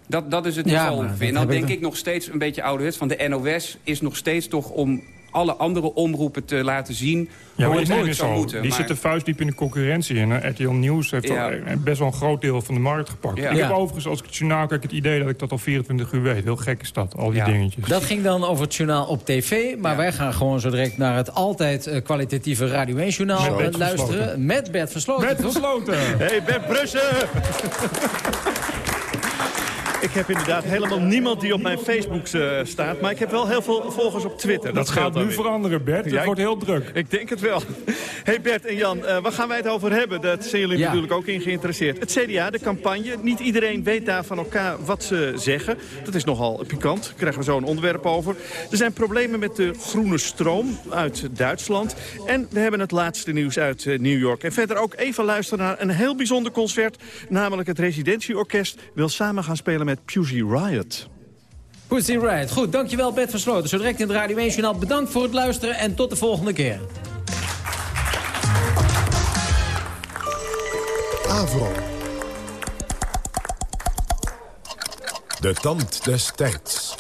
Dat, dat is het Ja, ongeveer. dat En dan denk ik nog steeds een beetje ouderwets. Van de NOS is nog steeds toch om alle andere omroepen te laten zien... Ja, hoe het meer nooit zou zo. moeten. Die Maar- zitten vuistdiep in de concurrentie. En RTL Nieuws heeft Ja. al, best wel een groot deel van de markt gepakt. Ja. Ik heb overigens, als ik het journaal kijk, het idee dat ik dat al 24 uur weet. Heel gek is dat, al die Ja. dingetjes. Dat ging dan over het journaal op tv. Maar wij gaan gewoon zo direct naar het altijd eh, kwalitatieve Radio 1-journaal Met Bert luisteren. Versloten. Met Bert Versloten. Met toch? gesloten! Hey, Bert Brussen! <laughs> Ik heb inderdaad helemaal niemand die op mijn Facebook eh, staat. Maar ik heb wel heel veel volgers op Twitter. Dat gaat nu weer. veranderen, Bert. Het Ja, wordt heel druk. Ik denk het wel. Hey Bert en Jan, eh, waar gaan wij het over hebben? Dat zijn jullie Ja. natuurlijk ook in geïnteresseerd. Het CDA, de campagne. Niet iedereen weet daar van elkaar wat ze zeggen. Dat is nogal pikant. Daar krijgen we zo een onderwerp over. Er zijn problemen met de groene stroom uit Duitsland. En we hebben het laatste nieuws uit eh, New York. En verder ook even luisteren naar een heel bijzonder concert. Namelijk het Residentieorkest wil samen gaan spelen met Pussy Riot. Pussy Riot. Goed, dankjewel Bert Versloten. Zo direct in het Radio 1-journaal. Bedankt voor het luisteren en tot de volgende keer. Avro. De tand des tijds.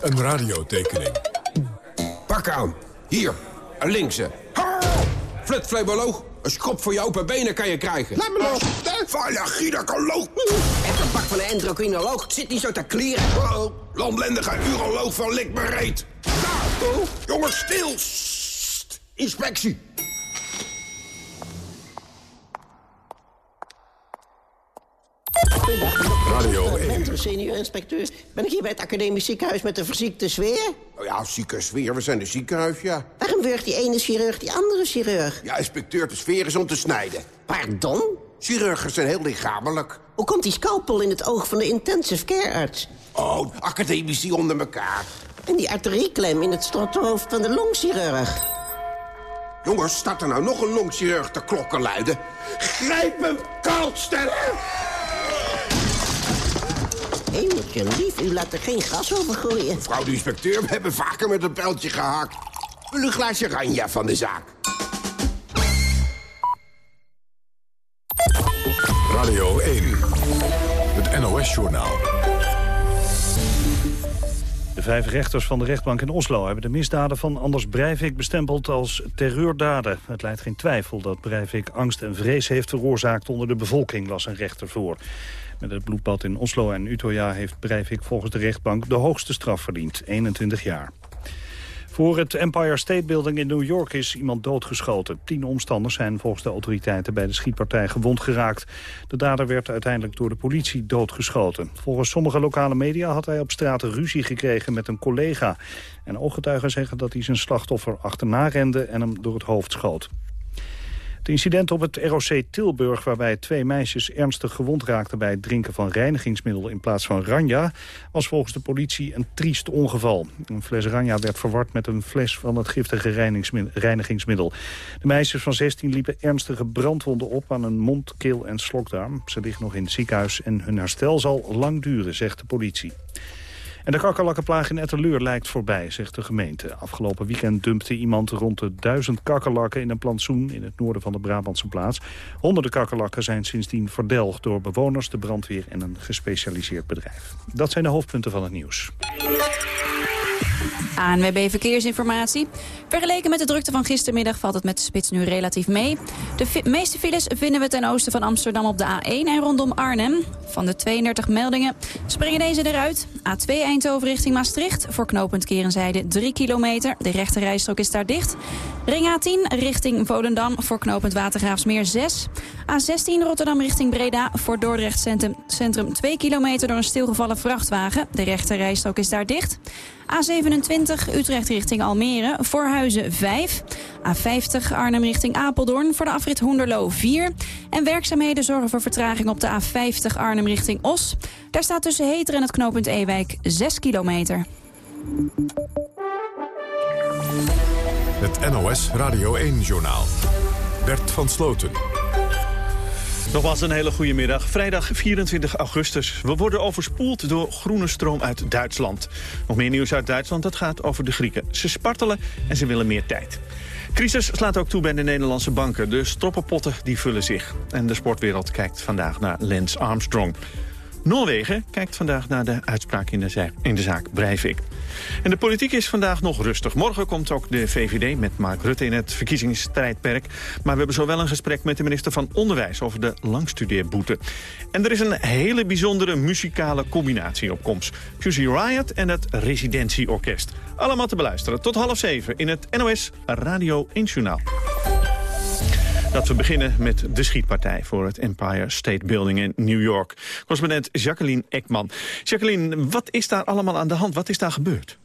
Een radiotekening. Pak aan. Hier, een linkse. Flutvleuboloog. Een schop voor je open benen kan je krijgen. Laat me los. Van je gynaecoloog. En een bak van een endocrinoloog. Zit niet zo te klieren. Oh, landlendige uroloog van lik. Daar, oh, jongens, stil. Sst. Inspectie. Radio 1. Senior-inspecteur. Ben ik hier bij het academisch ziekenhuis met de verziekte sfeer? Oh ja, zieke sfeer. We zijn een ziekenhuis, ja. Waarom wurgt die ene chirurg die andere chirurg? Ja, inspecteur, de sfeer is om te snijden. Pardon? Chirurgen zijn heel lichamelijk. Hoe komt die scalpel in het oog van de intensive care arts? Oh, academici onder elkaar. En die arterieklem in het strothoofd van de longchirurg. Jongens, staat er nou nog een longchirurg te klokken luiden? Grijp hem, koudstellen! Hemeltje lief, u laat er geen gas over gooien. Mevrouw de inspecteur, we hebben vaker met een pijltje gehakt. Wil u een glaasje ranja van de zaak? Radio 1, het NOS-journaal. Vijf rechters van de rechtbank in Oslo hebben de misdaden van Anders Breivik bestempeld als terreurdaden. Het leidt geen twijfel dat Breivik angst en vrees heeft veroorzaakt onder de bevolking, las een rechter voor. Met het bloedbad in Oslo en Utøya heeft Breivik volgens de rechtbank de hoogste straf verdiend, 21 jaar. Voor het Empire State Building in New York is iemand doodgeschoten. Tien omstanders zijn volgens de autoriteiten bij de schietpartij gewond geraakt. De dader werd uiteindelijk door de politie doodgeschoten. Volgens sommige lokale media had hij op straat ruzie gekregen met een collega. En ooggetuigen zeggen dat hij zijn slachtoffer achterna rende en hem door het hoofd schoot. Het incident op het ROC Tilburg waarbij twee meisjes ernstig gewond raakten bij het drinken van reinigingsmiddel in plaats van ranja was volgens de politie een triest ongeval. Een fles ranja werd verward met een fles van het giftige reinigingsmiddel. De meisjes van 16 liepen ernstige brandwonden op aan een mond, keel en slokdarm. Ze liggen nog in het ziekenhuis en hun herstel zal lang duren, zegt de politie. En de kakkerlakkenplaag in Etteleur lijkt voorbij, zegt de gemeente. Afgelopen weekend dumpte iemand rond de duizend kakkerlakken in een plantsoen in het noorden van de Brabantse plaats. Honderden kakkerlakken zijn sindsdien verdelgd door bewoners, de brandweer en een gespecialiseerd bedrijf. Dat zijn de hoofdpunten van het nieuws. ANWB Verkeersinformatie. Vergeleken met de drukte van gistermiddag valt het met de spits nu relatief mee. De meeste files vinden we ten oosten van Amsterdam op de A1 en rondom Arnhem. Van de 32 meldingen springen deze eruit. A2 Eindhoven richting Maastricht. Voor knooppunt Kerenzijde 3 kilometer. De rechte rijstrook is daar dicht. Ring A10 richting Volendam voor knooppunt Watergraafsmeer 6. A16 Rotterdam richting Breda voor Dordrecht Centrum, centrum 2 kilometer door een stilgevallen vrachtwagen. De rechte rijstrook is daar dicht. A27 Utrecht richting Almere, Voorhuizen 5. A50 Arnhem richting Apeldoorn voor de afrit Hoenderloo 4. En werkzaamheden zorgen voor vertraging op de A50 Arnhem richting Os. Daar staat tussen Heter en het knooppunt Ewijk 6 kilometer. Het NOS Radio 1-journaal. Bert van Sloten. Nogmaals een hele goede middag. Vrijdag 24 augustus. We worden overspoeld door groene stroom uit Duitsland. Nog meer nieuws uit Duitsland, dat gaat over de Grieken. Ze spartelen en ze willen meer tijd. Crisis slaat ook toe bij de Nederlandse banken. De stroppenpotten die vullen zich. En de sportwereld kijkt vandaag naar Lance Armstrong. Noorwegen kijkt vandaag naar de uitspraak in de, zaak, in de. En de politiek is vandaag nog rustig. Morgen komt ook de VVD met Mark Rutte in het verkiezingsstrijdperk. Maar we hebben zowel een gesprek met de minister van Onderwijs over de langstudeerboete. En er is een hele bijzondere muzikale combinatie op komst. Pussy Riot en het Residentieorkest. Allemaal te beluisteren tot half zeven in het NOS Radio 1 Journaal. Dat we beginnen met de schietpartij voor het Empire State Building in New York. Correspondent Jacqueline Ekman. Jacqueline, wat is daar allemaal aan de hand? Wat is daar gebeurd?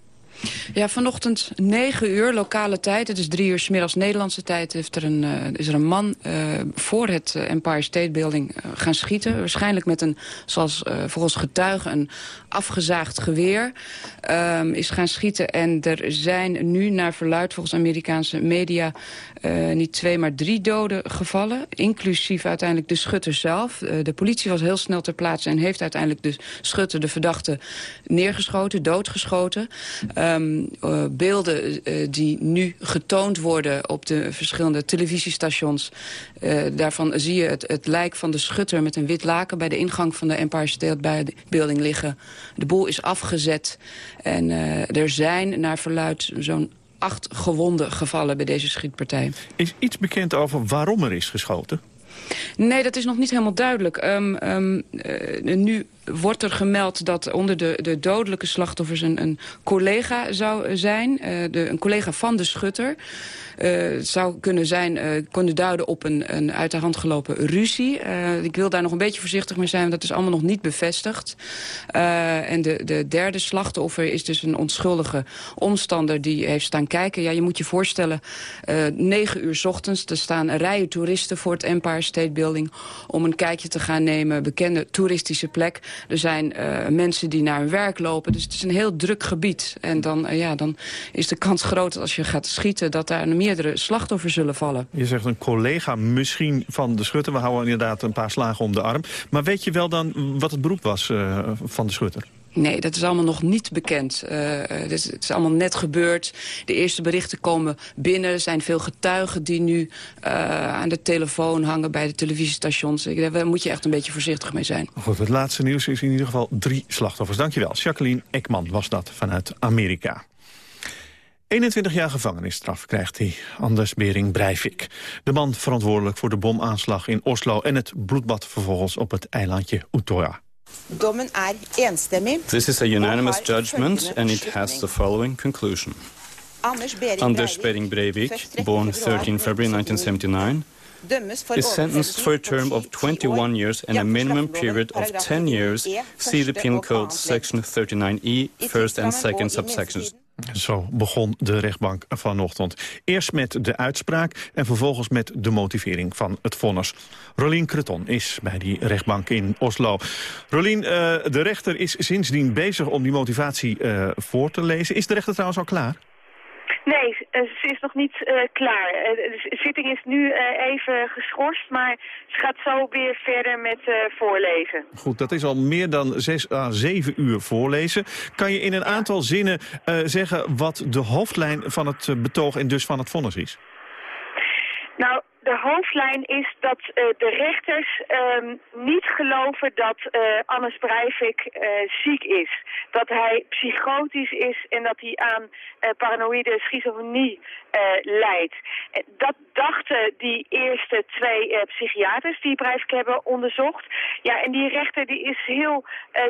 Ja, vanochtend 9 uur lokale tijd. Het is drie uur s middags Nederlandse tijd. Heeft er een, uh, is er een man uh, voor het Empire State Building gaan schieten. Waarschijnlijk met een, zoals volgens getuigen, een afgezaagd geweer. Um, is gaan schieten. En er zijn nu naar verluid volgens Amerikaanse media... niet twee, maar drie doden gevallen. Inclusief uiteindelijk de schutter zelf. de politie was heel snel ter plaatse en heeft uiteindelijk de schutter, de verdachte, neergeschoten, doodgeschoten. Um, uh, beelden die nu getoond worden op de verschillende televisiestations. Daarvan zie je het, het lijk van de schutter met een wit laken... bij de ingang van de Empire State Building liggen. De boel is afgezet en er zijn naar verluid zo'n acht gewonden gevallen bij deze schietpartij. Is iets bekend over waarom er is geschoten? Nee, dat is nog niet helemaal duidelijk. Um, um, uh, nu wordt er gemeld dat onder de, de dodelijke slachtoffers een, een collega zou zijn. Uh, de, een collega van de schutter. Uh, het zou kunnen zijn, uh, kunnen duiden op een, een uit de hand gelopen ruzie. Ik wil daar nog een beetje voorzichtig mee zijn, want dat is allemaal nog niet bevestigd. en de, de derde slachtoffer is dus een onschuldige omstander die heeft staan kijken. Ja, je moet je voorstellen, negen uur ochtends, er staan rijen toeristen voor het Empire State Building... om een kijkje te gaan nemen, bekende toeristische plek. Er zijn uh, mensen die naar hun werk lopen, dus het is een heel druk gebied. En dan, uh, ja, dan is de kans groot als je gaat schieten... dat daar meerdere slachtoffers zullen vallen. Je zegt een collega misschien van de schutter. We houden inderdaad een paar slagen om de arm. Maar weet je wel dan wat het beroep was uh, van de schutter? Nee, dat is allemaal nog niet bekend. Uh, het is allemaal net gebeurd. De eerste berichten komen binnen. Er zijn veel getuigen die nu uh, aan de telefoon hangen bij de televisiestations. Daar moet je echt een beetje voorzichtig mee zijn. Goed, het laatste nieuws is in ieder geval drie slachtoffers. Dankjewel. Jacqueline Ekman was dat vanuit Amerika. 21 jaar gevangenisstraf krijgt hij, Anders Bering Breivik. De man verantwoordelijk voor de bomaanslag in Oslo... en het bloedbad vervolgens op het eilandje Utøya. Er. This is a unanimous judgment and it has the following conclusion. Anders Bering Breivik, born 13 February 1979, is sentenced for a term of 21 years and a minimum period of 10 years. See the Penal Code section 39e, first and second subsections. Zo begon de rechtbank vanochtend. Eerst met de uitspraak en vervolgens met de motivering van het vonnis. Rolien Creton is bij die rechtbank in Oslo. Rolien, uh, de rechter is sindsdien bezig om die motivatie uh, voor te lezen. Is de rechter trouwens al klaar? Nee, ze is nog niet uh, klaar. De zitting is nu even geschorst, maar ze gaat zo weer verder met voorlezen. Goed, dat is al meer dan zes à zeven uur voorlezen. Kan je in een aantal zinnen zeggen wat de hoofdlijn van het betoog en dus van het vonnis is? Nou, de hoofdlijn is dat uh, de rechters uh, niet geloven dat uh, Annes Breivik ziek is. Dat hij psychotisch is en dat hij aan paranoïde schizofrenie leidt. Dat dachten die eerste twee psychiaters die Breivik hebben onderzocht. Ja, en die rechter die is heel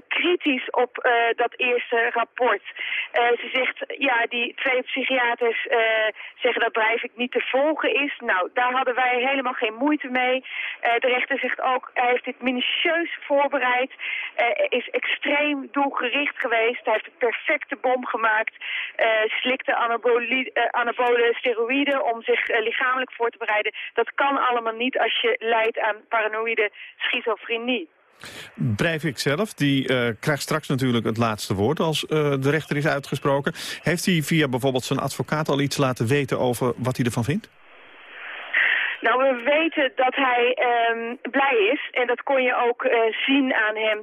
kritisch op dat eerste rapport. ze zegt, ja, die twee psychiaters zeggen dat Breivik niet te volgen is. Nou, daar hadden wij helemaal geen moeite mee. De rechter zegt ook, hij heeft dit minutieus voorbereid. Is extreem doelgericht geweest. Hij heeft een perfecte bom gemaakt. Slikte anabole steroïden om zich lichamelijk voor te bereiden. Dat kan allemaal niet als je lijdt aan paranoïde schizofrenie. Breivik zelf, die uh, krijgt straks natuurlijk het laatste woord als uh, de rechter is uitgesproken. Heeft hij via bijvoorbeeld zijn advocaat al iets laten weten over wat hij ervan vindt? Nou, we weten dat hij um, blij is. En dat kon je ook uh, zien aan hem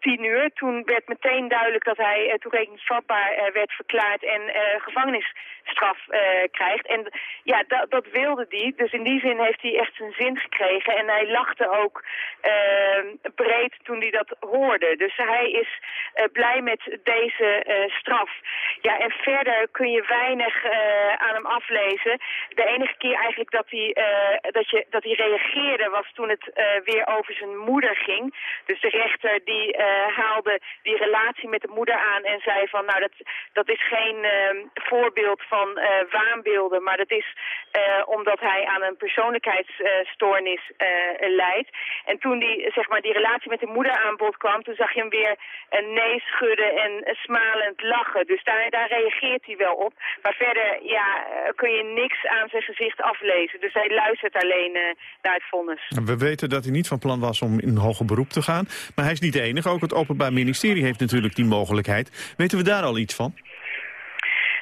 tien uur. Toen werd meteen duidelijk dat hij uh, toerekeningsvatbaar uh, werd verklaard en uh, gevangenisstraf krijgt. En ja, dat, wilde hij. Dus in die zin heeft hij echt zijn zin gekregen. En hij lachte ook uh, breed toen hij dat hoorde. Dus hij is blij met deze straf. Ja, en verder kun je weinig aan hem aflezen. De enige keer eigenlijk dat hij, dat je, dat hij reageerde was toen het weer over zijn moeder ging. Dus de rechter die uh, haalde die relatie met de moeder aan en zei van... nou, dat, dat is geen uh, voorbeeld van uh, waanbeelden, maar dat is uh, omdat hij aan een persoonlijkheidsstoornis leidt. En toen die, zeg maar, die relatie met de moeder aan bod kwam, toen zag je hem weer een nee schudden en smalend lachen. Dus daar, daar reageert hij wel op. Maar verder, ja, kun je niks aan zijn gezicht aflezen. Dus hij luistert alleen naar het vonnis. We weten dat hij niet van plan was om in hoger beroep te gaan. Maar hij is niet enige. Ook het Openbaar Ministerie heeft natuurlijk die mogelijkheid. Weten we daar al iets van?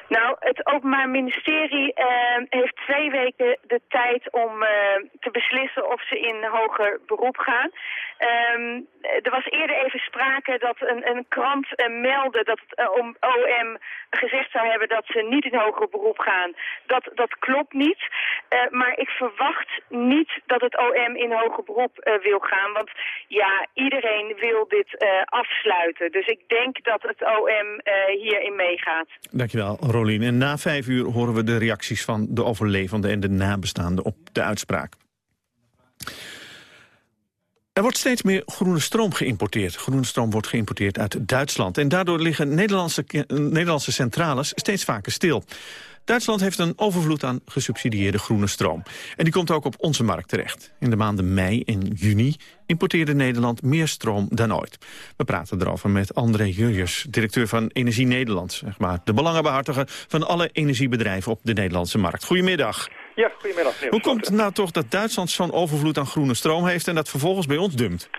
Nou, het Openbaar Ministerie uh, heeft twee weken de tijd om uh, te beslissen of ze in hoger beroep gaan. Um, er was eerder even sprake dat een, een krant uh, meldde dat het uh, om OM gezegd zou hebben dat ze niet in hoger beroep gaan. Dat, dat klopt niet. Uh, maar ik verwacht niet dat het OM in hoger beroep wil gaan. Want ja, iedereen wil dit afsluiten. Dus ik denk dat het OM hierin meegaat. Dankjewel, Rolien. En na vijf uur horen we de reacties van de overlevenden en de nabestaanden op de uitspraak. Er wordt steeds meer groene stroom geïmporteerd. Groene stroom wordt geïmporteerd uit Duitsland. En daardoor liggen Nederlandse, Nederlandse centrales steeds vaker stil. Duitsland heeft een overvloed aan gesubsidieerde groene stroom. En die komt ook op onze markt terecht. In de maanden mei en juni importeerde Nederland meer stroom dan ooit. We praten erover met André Jurjus, directeur van Energie Nederland. Zeg maar, de belangenbehartiger van alle energiebedrijven op de Nederlandse markt. Goedemiddag. Ja, goedemiddag. Hoe komt het nou toch dat Duitsland zo'n overvloed aan groene stroom heeft... en dat vervolgens bij ons dumpt?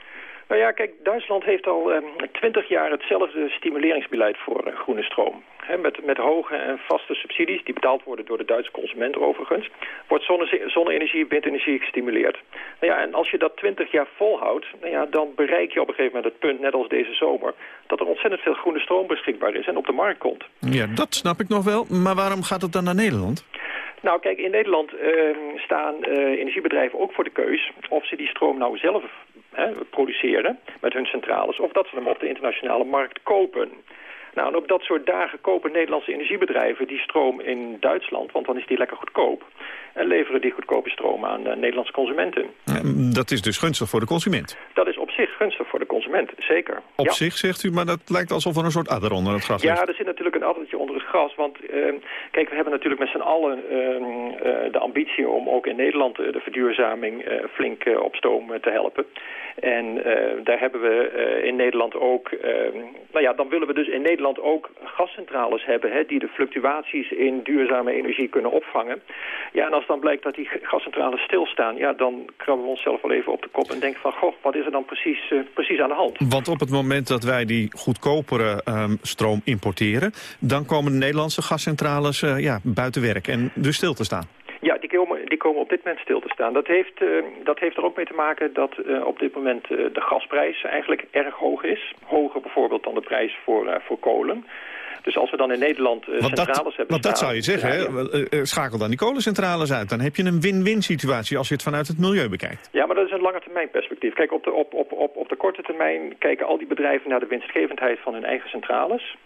Nou ja, kijk, Duitsland heeft al ehm, twintig jaar hetzelfde stimuleringsbeleid voor uh, groene stroom. Met, met hoge en vaste subsidies, die betaald worden door de Duitse consument overigens, wordt zonne-energie, windenergie gestimuleerd. Nou ja, en als je dat twintig jaar volhoudt, nou ja, dan bereik je op een gegeven moment het punt, net als deze zomer, dat er ontzettend veel groene stroom beschikbaar is en op de markt komt. Ja, dat snap ik nog wel, maar waarom gaat het dan naar Nederland? Nou, kijk, in Nederland uh, staan uh, energiebedrijven ook voor de keus of ze die stroom nou zelf hè, produceren met hun centrales... of dat ze hem op de internationale markt kopen. Nou, en op dat soort dagen kopen Nederlandse energiebedrijven die stroom in Duitsland... want dan is die lekker goedkoop. En leveren die goedkope stroom aan uh, Nederlandse consumenten. Dat is dus gunstig voor de consument? Dat is op zich gunstig voor de consument, zeker. Op zich, zegt u, maar dat lijkt alsof er een soort adder onder het gras ligt. Ja, er zit natuurlijk een addertje onder het gras. Want uh, kijk, we hebben natuurlijk met z'n allen uh, de ambitie... om ook in Nederland de verduurzaming flink op stoom te helpen. En daar hebben we in Nederland ook... Ehm, nou ja, dan willen we dus in Nederland ook gascentrales hebben... Hè, die de fluctuaties in duurzame energie kunnen opvangen. Ja, en als dan blijkt dat die gascentrales stilstaan... ja, dan krabben we onszelf wel even op de kop en denken van... goh, wat is er dan precies, uh, precies aan de hand? Want op het moment dat wij die goedkopere um, stroom importeren... dan komen de Nederlandse gascentrales uh, ja, buiten werk en dus stil te staan. Ja, die komen, die komen op dit moment stil te staan. Dat heeft, uh, dat heeft er ook mee te maken dat uh, op dit moment uh, de gasprijs eigenlijk erg hoog is. Hoger bijvoorbeeld dan de prijs voor, voor kolen. Dus als we dan in Nederland uh, centrales dat, hebben Want dat zou je zeggen, hè? schakel dan die kolencentrales uit. Dan heb je een win-win situatie als je het vanuit het milieu bekijkt. Ja, maar dat is een lange termijn perspectief. Kijk, op de, op, op, op, op de korte termijn kijken al die bedrijven naar de winstgevendheid van hun eigen centrales.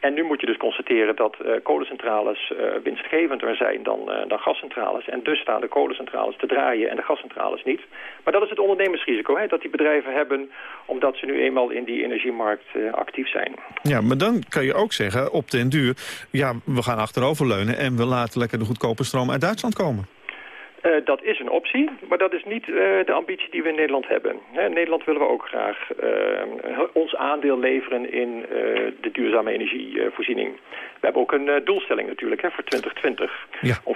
En nu moet je dus constateren dat uh, kolencentrales uh, winstgevender zijn dan, uh, dan gascentrales. En dus staan de kolencentrales te draaien en de gascentrales niet. Maar dat is het ondernemersrisico hè, dat die bedrijven hebben... omdat ze nu eenmaal in die energiemarkt actief zijn. Ja, maar dan kan je ook zeggen op den duur... ja, we gaan achteroverleunen en we laten lekker de goedkope stroom uit Duitsland komen. Uh, dat is een optie, maar dat is niet uh, de ambitie die we in Nederland hebben. Hè, in Nederland willen we ook graag uh, ons aandeel leveren in de duurzame energievoorziening. We hebben ook een doelstelling natuurlijk hè, voor 2020 ja. om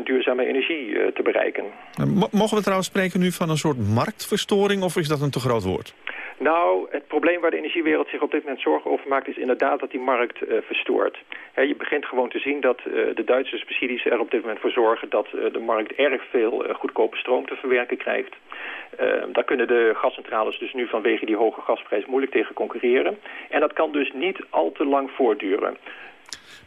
14% duurzame energie te bereiken. mogen we trouwens spreken nu van een soort marktverstoring of is dat een te groot woord? Nou, het probleem waar de energiewereld zich op dit moment zorgen over maakt... is inderdaad dat die markt uh, verstoort. He, je begint gewoon te zien dat uh, de Duitse subsidies er op dit moment voor zorgen... dat uh, de markt erg veel goedkope stroom te verwerken krijgt. daar kunnen de gascentrales dus nu vanwege die hoge gasprijs moeilijk tegen concurreren. En dat kan dus niet al te lang voortduren.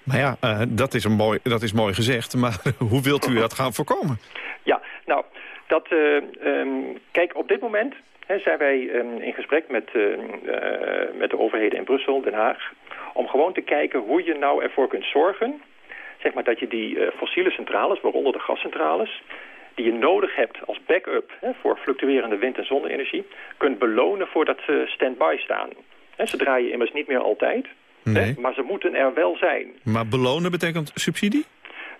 Maar ja, dat, is een mooi, dat is mooi gezegd. Maar <laughs> hoe wilt u dat gaan voorkomen? Ja, nou, dat, um, kijk, op dit moment He, zijn wij um, in gesprek met, met de overheden in Brussel, Den Haag... om gewoon te kijken hoe je nou ervoor kunt zorgen... Zeg maar, dat je die uh, fossiele centrales, waaronder de gascentrales... die je nodig hebt als backup he, voor fluctuerende wind- en zonne-energie... kunt belonen voor dat ze stand-by staan. Ze draaien immers niet meer altijd... Nee. maar ze moeten er wel zijn. Maar belonen betekent subsidie?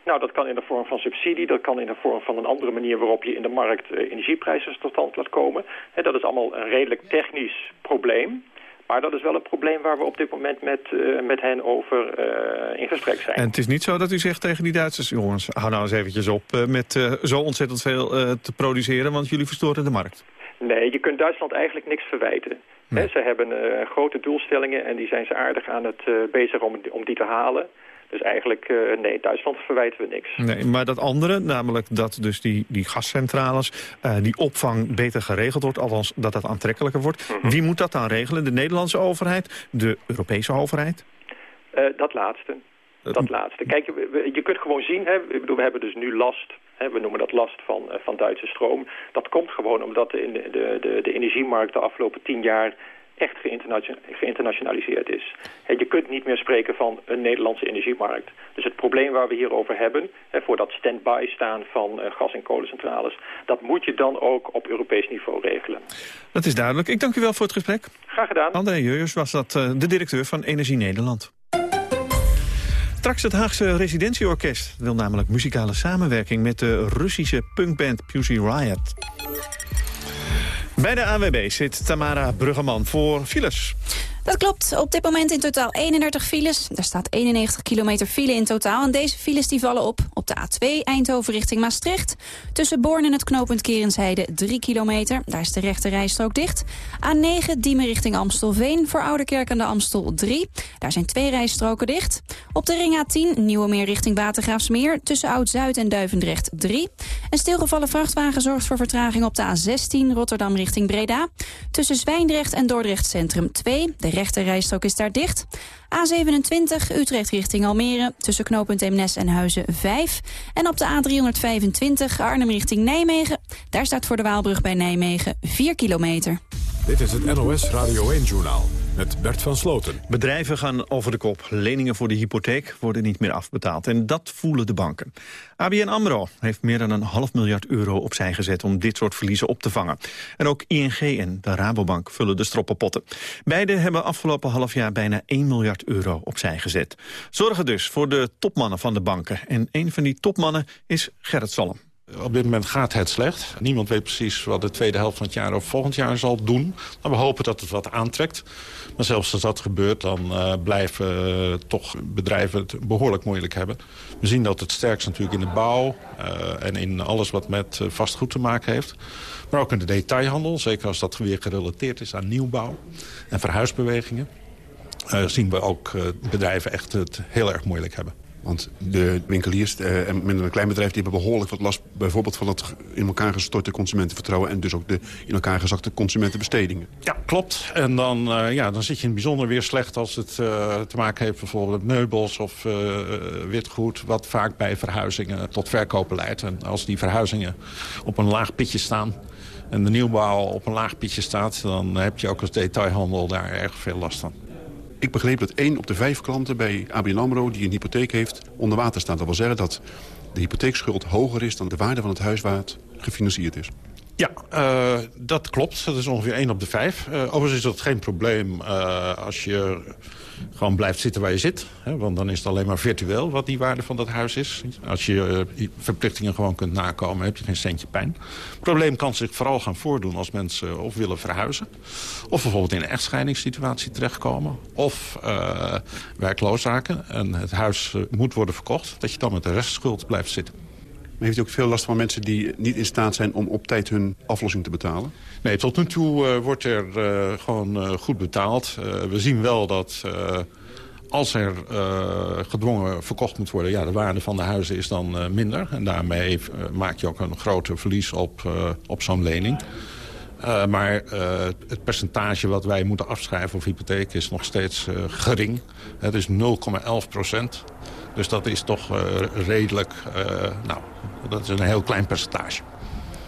Nou, dat kan in de vorm van subsidie, dat kan in de vorm van een andere manier waarop je in de markt uh, energieprijzen tot stand laat komen. Dat is allemaal een redelijk technisch probleem. Maar dat is wel een probleem waar we op dit moment met, uh, met hen over uh, in gesprek zijn. En het is niet zo dat u zegt tegen die Duitsers... jongens, hou nou eens eventjes op met zo ontzettend veel te produceren... want jullie verstoren de markt. Nee, je kunt Duitsland eigenlijk niks verwijten. Nee. He, ze hebben grote doelstellingen en die zijn ze aardig aan het bezig om, om die te halen. Dus eigenlijk, uh, nee, Duitsland verwijten we niks. Nee, maar dat andere, namelijk dat dus die, die gascentrales, uh, die opvang beter geregeld wordt, althans dat dat aantrekkelijker wordt. Mm -hmm. Wie moet dat dan regelen? De Nederlandse overheid? De Europese overheid? Uh, dat laatste. Dat laatste. Kijk, je kunt gewoon zien, hè, bedoel, we hebben dus nu last, hè, we noemen dat last van, van Duitse stroom. Dat komt gewoon omdat de, de, de, de energiemarkt de afgelopen tien jaar echt geïnternationaliseerd is. Je kunt niet meer spreken van een Nederlandse energiemarkt. Dus het probleem waar we hier over hebben, voor dat stand-by staan van eh, gas- en kolencentrales, dat moet je dan ook op Europees niveau regelen. Dat is duidelijk. Ik dank u wel voor het gesprek. Graag gedaan. André Jeujers was dat eh, de directeur van Energie Nederland. Straks het Haagse residentieorkest wil namelijk muzikale samenwerking met de Russische punkband Pussy Riot. Bij de AWB zit Tamara Bruggeman voor files. Dat klopt. Op dit moment in totaal 31 files. Er staat 91 kilometer file in totaal. En deze files die vallen op op de A2 Eindhoven richting Maastricht. Tussen Born en het knooppunt Kerensheide 3 kilometer. Daar is de rechte rijstrook dicht. A9 Diemen richting Amstelveen. Voor Ouderkerk aan de Amstel 3. Daar zijn twee rijstroken dicht. Op de ring A10 Nieuwemeer richting Watergraafsmeer. Tussen Oud-Zuid en Duivendrecht 3. Een stilgevallen vrachtwagen zorgt voor vertraging op de A16 Rotterdam richting Breda. Tussen Zwijndrecht en Dordrecht Centrum 2. De rechte rijstrook is daar dicht. A27 Utrecht richting Almere. Tussen knooppunt Eemnes en Huizen 5. En op de A325 Arnhem richting Nijmegen. Daar staat voor de Waalbrug bij Nijmegen 4 kilometer. Dit is het NOS Radio 1-journaal met Bert van Sloten. Bedrijven gaan over de kop. Leningen voor de hypotheek worden niet meer afbetaald. En dat voelen de banken. ABN AMRO heeft meer dan een half miljard euro opzij gezet... om dit soort verliezen op te vangen. En ook ING en de Rabobank vullen de stroppenpotten. Beide hebben afgelopen half jaar bijna 1 miljard euro opzij gezet. Zorgen dus voor de topmannen van de banken. En een van die topmannen is Gerrit Salm. Op dit moment gaat het slecht. Niemand weet precies wat de tweede helft van het jaar of volgend jaar zal doen. Maar we hopen dat het wat aantrekt. Maar zelfs als dat gebeurt, dan uh, blijven uh, toch bedrijven het behoorlijk moeilijk hebben. We zien dat het sterkst natuurlijk in de bouw uh, en in alles wat met vastgoed te maken heeft. Maar ook in de detailhandel, zeker als dat weer gerelateerd is aan nieuwbouw en verhuisbewegingen. zien we ook bedrijven echt het heel erg moeilijk hebben. Want de winkeliers eh, en met een klein bedrijf... die hebben behoorlijk wat last bijvoorbeeld van het in elkaar gestorte consumentenvertrouwen... en dus ook de in elkaar gezakte consumentenbestedingen. Ja, klopt. En dan, uh, ja, dan zit je in het bijzonder weer slecht als het uh, te maken heeft... bijvoorbeeld met meubels of witgoed... wat vaak bij verhuizingen tot verkopen leidt. En als die verhuizingen op een laag pitje staan en de nieuwbouw op een laag pitje staat... dan heb je ook als detailhandel daar erg veel last van. Ik begreep dat één op de vijf klanten bij ABN AMRO die een hypotheek heeft onder water staat. Dat wil zeggen dat de hypotheekschuld hoger is dan de waarde van het huis waar het gefinancierd is. Ja, uh, dat klopt. Dat is ongeveer 1 op de 5. Uh, overigens is dat geen probleem uh, als je gewoon blijft zitten waar je zit. Hè, want dan is het alleen maar virtueel wat die waarde van dat huis is. Als je verplichtingen gewoon kunt nakomen, heb je geen centje pijn. Het probleem kan zich vooral gaan voordoen als mensen of willen verhuizen... of bijvoorbeeld in een echtscheidingssituatie terechtkomen... of werkloos raken en het huis moet worden verkocht... dat je dan met de restschuld blijft zitten. Maar heeft u ook veel last van mensen die niet in staat zijn om op tijd hun aflossing te betalen? Nee, tot nu toe uh, wordt er uh, gewoon uh, goed betaald. we zien wel dat als er gedwongen verkocht moet worden... ja, de waarde van de huizen is dan minder. En daarmee maak je ook een groter verlies op, op zo'n lening. maar het percentage wat wij moeten afschrijven of hypotheek is nog steeds gering. Het is 0,11 procent. Dus dat is toch uh, redelijk, uh, nou, dat is een heel klein percentage.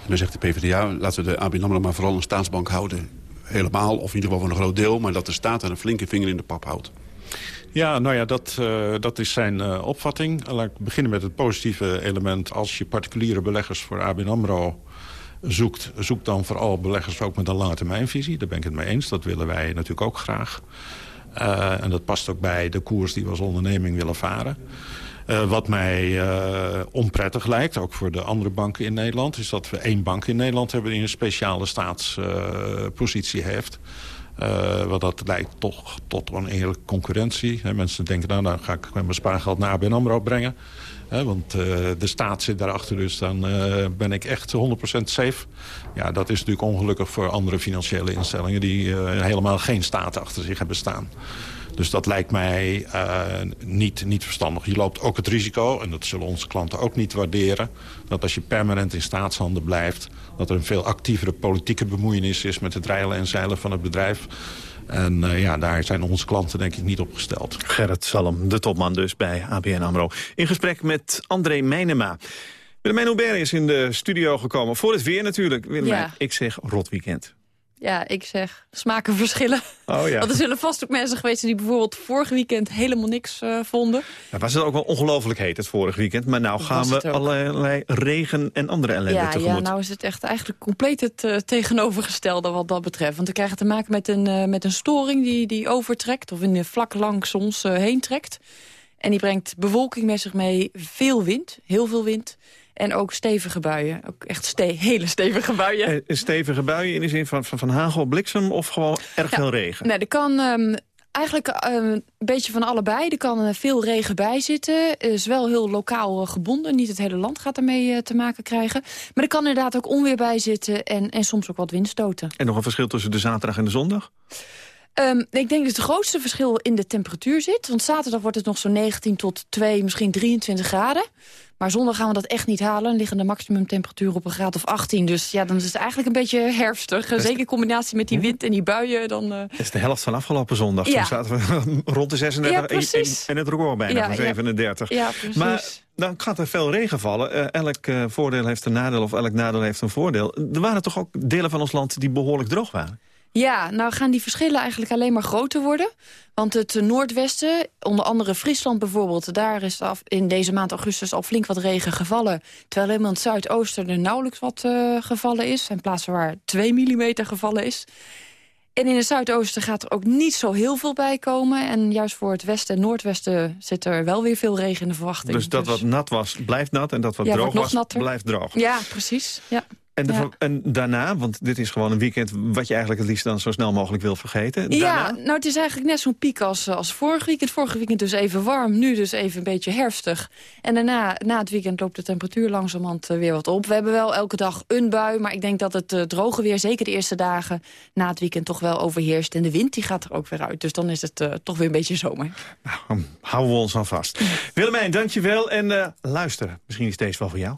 En dan zegt de PvdA, laten we de ABN AMRO maar vooral een staatsbank houden. Helemaal, of in ieder geval voor een groot deel. Maar dat de staat er een flinke vinger in de pap houdt. Ja, nou ja, dat, uh, dat is zijn uh, opvatting. Laat ik beginnen met het positieve element. Als je particuliere beleggers voor ABN AMRO zoekt... zoek dan vooral beleggers ook met een lange termijnvisie. Daar ben ik het mee eens. Dat willen wij natuurlijk ook graag. Uh, en dat past ook bij de koers die we als onderneming willen varen. Uh, wat mij uh, onprettig lijkt, ook voor de andere banken in Nederland... is dat we één bank in Nederland hebben die een speciale staatspositie heeft. Wat dat leidt toch tot oneerlijke concurrentie. Mensen denken, nou, dan ga ik mijn spaargeld naar ABN AMRO brengen. Want uh, de staat zit daarachter, dus dan uh, ben ik echt 100% safe. Ja, dat is natuurlijk ongelukkig voor andere financiële instellingen... die helemaal geen staat achter zich hebben staan. Dus dat lijkt mij niet, niet verstandig. Je loopt ook het risico, en dat zullen onze klanten ook niet waarderen... dat als je permanent in staatshanden blijft... dat er een veel actievere politieke bemoeienis is... met het rijlen en zeilen van het bedrijf. En uh, ja, daar zijn onze klanten denk ik niet op gesteld. Gerrit Salm, de topman dus bij ABN AMRO. In gesprek met André Meinema. Willemijn Hubert is in de studio gekomen. Voor het weer natuurlijk. Willemijn, ja. ik zeg rot weekend. Ja, ik zeg smaken verschillen. Oh, ja. <laughs> Want er zullen vast ook mensen geweest zijn die bijvoorbeeld vorig weekend helemaal niks uh, vonden. Ja, was het ook wel ongelooflijk heet het vorig weekend. Maar nou gaan we allerlei regen en andere ellende ja, tegemoet. Ja, nou is het echt eigenlijk compleet het uh, tegenovergestelde wat dat betreft. Want we krijgen te maken met een, uh, met een storing die, die overtrekt. Of in de vlak langs ons heen trekt. En die brengt bewolking met zich mee. Veel wind, heel veel wind. En ook stevige buien. Ook echt ste hele stevige buien. Eh, stevige buien in de zin van, van, van hagel, bliksem of gewoon erg veel regen? Nee, er kan um, eigenlijk uh, een beetje van allebei. Er kan uh, veel regen bij zitten. Het is wel heel lokaal gebonden. Niet het hele land gaat ermee te maken krijgen. Maar er kan inderdaad ook onweer bij zitten. En, en soms ook wat windstoten. En nog een verschil tussen de zaterdag en de zondag? Um, ik denk dat het grootste verschil in de temperatuur zit. Want zaterdag wordt het nog zo'n 19 tot 2, misschien 23 graden. Maar zondag gaan we dat echt niet halen. Dan liggen de maximumtemperatuur op een graad of 18. Dus ja, dan is het eigenlijk een beetje herfstig. Zeker in combinatie met die wind en die buien. Dan, uh... Dat is de helft van afgelopen zondag. Ja. Toen zaten we <laughs> rond de 36 ja, en, en, en, het record bijna ja, van 37. Ja, precies. Maar dan gaat er veel regen vallen. Uh, elk uh, voordeel heeft een nadeel of elk nadeel heeft een voordeel. Er waren toch ook delen van ons land die behoorlijk droog waren? Ja, nou gaan die verschillen eigenlijk alleen maar groter worden. Want het noordwesten, onder andere Friesland bijvoorbeeld... daar is af, in deze maand augustus al flink wat regen gevallen. Terwijl helemaal in het zuidoosten er nauwelijks wat uh, gevallen is. En plaatsen waar 2 mm gevallen is. En in het zuidoosten gaat er ook niet zo heel veel bij komen. En juist voor het westen en noordwesten zit er wel weer veel regen in de verwachting. Dus dat dus... wat nat was, blijft nat. En dat wat ja, droog was, natter. blijft droog. Ja, precies. Ja. En, de, ja. en, daarna, want dit is gewoon een weekend... wat je eigenlijk het liefst dan zo snel mogelijk wil vergeten. Daarna? Ja, nou het is eigenlijk net zo'n piek als, als vorig weekend. Vorige weekend dus even warm, nu dus even een beetje herfstig. En daarna, na het weekend loopt de temperatuur langzamerhand weer wat op. We hebben wel elke dag een bui, maar ik denk dat het uh, droge weer... zeker de eerste dagen na het weekend toch wel overheerst. En de wind die gaat er ook weer uit, dus dan is het uh, toch weer een beetje zomer. Nou, houden we ons aan vast. <laughs> Willemijn, dankjewel en uh, luister. Misschien is deze wel voor jou.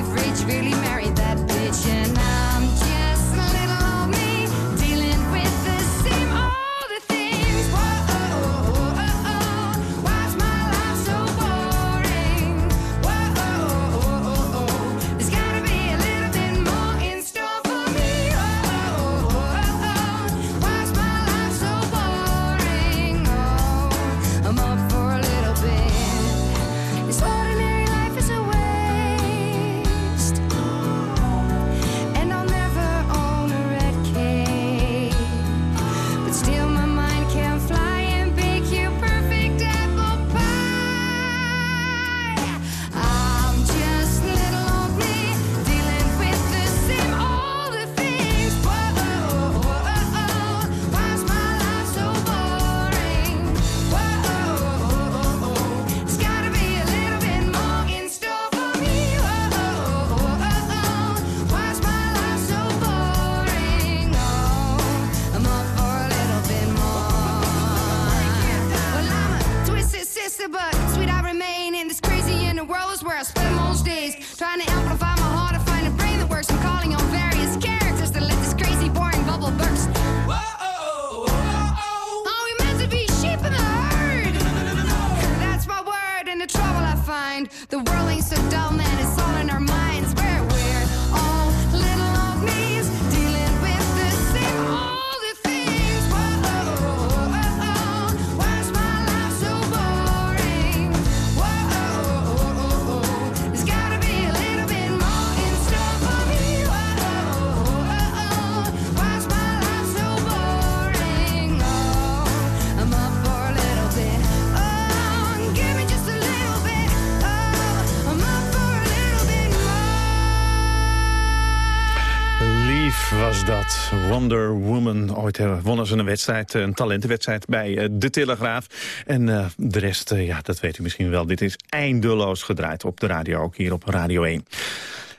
was dat. Wonder Woman. Ooit wonnen ze een wedstrijd, een talentenwedstrijd bij uh, De Telegraaf. En uh, de rest, ja, dat weet u misschien wel. Dit is eindeloos gedraaid op de radio, ook hier op Radio 1.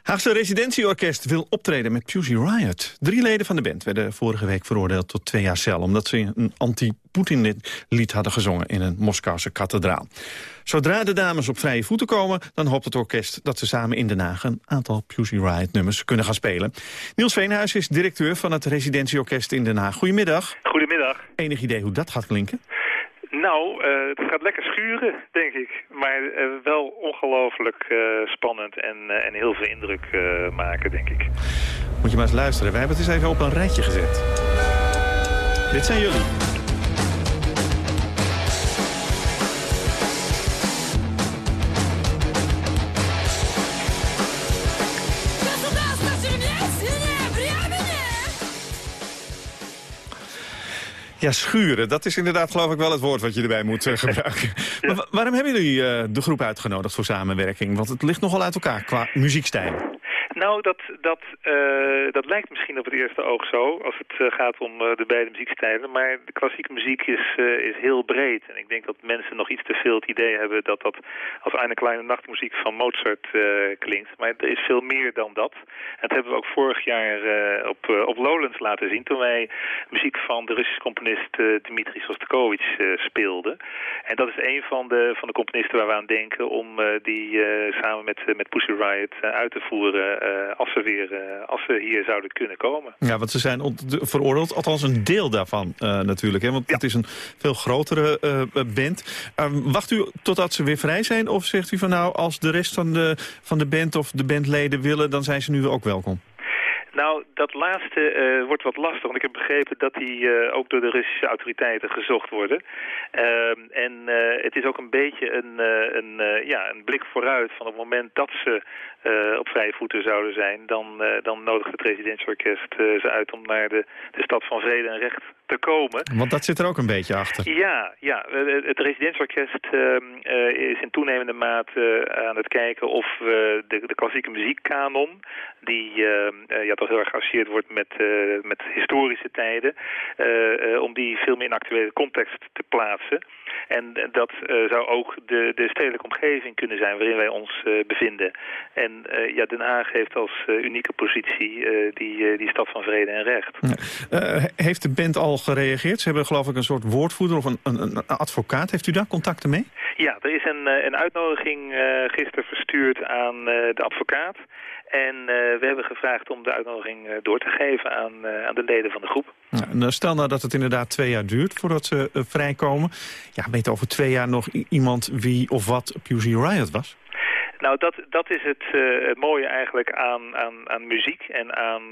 Haagse residentieorkest wil optreden met Pussy Riot. Drie leden van de band werden vorige week veroordeeld tot twee jaar cel... omdat ze een anti-Poetin-lied hadden gezongen in een Moskouse kathedraal. Zodra de dames op vrije voeten komen, dan hoopt het orkest... dat ze samen in Den Haag een aantal Pussy Riot-nummers kunnen gaan spelen. Niels Veenhuis is directeur van het residentieorkest in Den Haag. Goedemiddag. Goedemiddag. Enig idee hoe dat gaat klinken? Nou, uh, het gaat lekker schuren, denk ik. Maar uh, wel ongelooflijk uh, spannend en, en heel veel indruk maken, denk ik. Moet je maar eens luisteren. Wij hebben het eens even op een rijtje gezet. Dit zijn jullie. Ja, schuren. Dat is inderdaad geloof ik wel het woord wat je erbij moet uh, gebruiken. Maar waarom hebben jullie uh, de groep uitgenodigd voor samenwerking? Want het ligt nogal uit elkaar qua muziekstijl. Nou, dat, dat, uh, dat lijkt misschien op het eerste oog zo, als het uh, gaat om uh, de beide muziekstijlen. Maar de klassieke muziek is, is heel breed. En ik denk dat mensen nog iets te veel het idee hebben dat dat als een kleine nachtmuziek van Mozart klinkt. Maar er is veel meer dan dat. En dat hebben we ook vorig jaar op, op Lowlands laten zien, toen wij muziek van de Russische componist Dmitri Sostakovich speelden. En dat is een van de, van de componisten waar we aan denken om die samen met, met Pussy Riot uit te voeren als, ze weer, uh, als ze hier zouden kunnen komen. Ja, want ze zijn veroordeeld, althans een deel daarvan uh, natuurlijk. Hè? Want ja. het is een veel grotere band. wacht u totdat ze weer vrij zijn? Of zegt u van nou, als de rest van de, van de band of de bandleden willen... dan zijn ze nu ook welkom? Nou, dat laatste uh, wordt wat lastig, want ik heb begrepen dat die uh, ook door de Russische autoriteiten gezocht worden. Uh, en het is ook een beetje een, een, ja, een blik vooruit van het moment dat ze op vrije voeten zouden zijn. Dan, dan nodigt het residentsorkest ze uit om naar de, de stad van vrede en recht te komen. Want dat zit er ook een beetje achter. Ja, ja. het residentsorkest is in toenemende mate aan het kijken of de, de klassieke muziekkanon, die ja, toch heel erg geassocieerd wordt met, uh, met historische tijden, uh, om die veel meer in actuele context te plaatsen. En dat zou ook de, de stedelijke omgeving kunnen zijn waarin wij ons bevinden. En ja, Den Haag heeft als unieke positie die, die stad van vrede en recht. heeft de band al gereageerd? Ze hebben geloof ik een soort woordvoerder of een, een, een advocaat. Heeft u daar contacten mee? Ja, er is een, een uitnodiging gisteren verstuurd aan de advocaat. En uh, we hebben gevraagd om de uitnodiging uh, door te geven aan, uh, aan de leden van de groep. Stel nou dat het inderdaad twee jaar duurt voordat ze vrijkomen. Ja, weet over twee jaar nog iemand wie of wat Pussy Riot was? Nou, dat, dat is het, uh, het mooie eigenlijk aan, aan, aan muziek en aan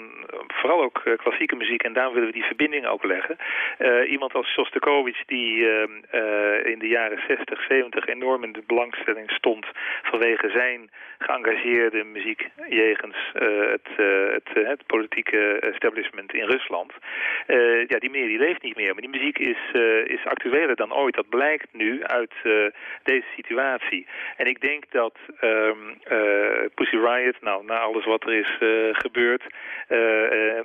vooral ook uh, klassieke muziek. En daarom willen we die verbinding ook leggen. Iemand als Shostakovich die in de jaren 60, 70 enorm in de belangstelling stond vanwege zijn geëngageerde muziek jegens het, het, politieke establishment in Rusland. ja, die meneer die leeft niet meer, maar die muziek is, is actueler dan ooit. Dat blijkt nu uit deze situatie. En ik denk dat Pussy Riot, nou, na alles wat er is uh, gebeurd. Uh,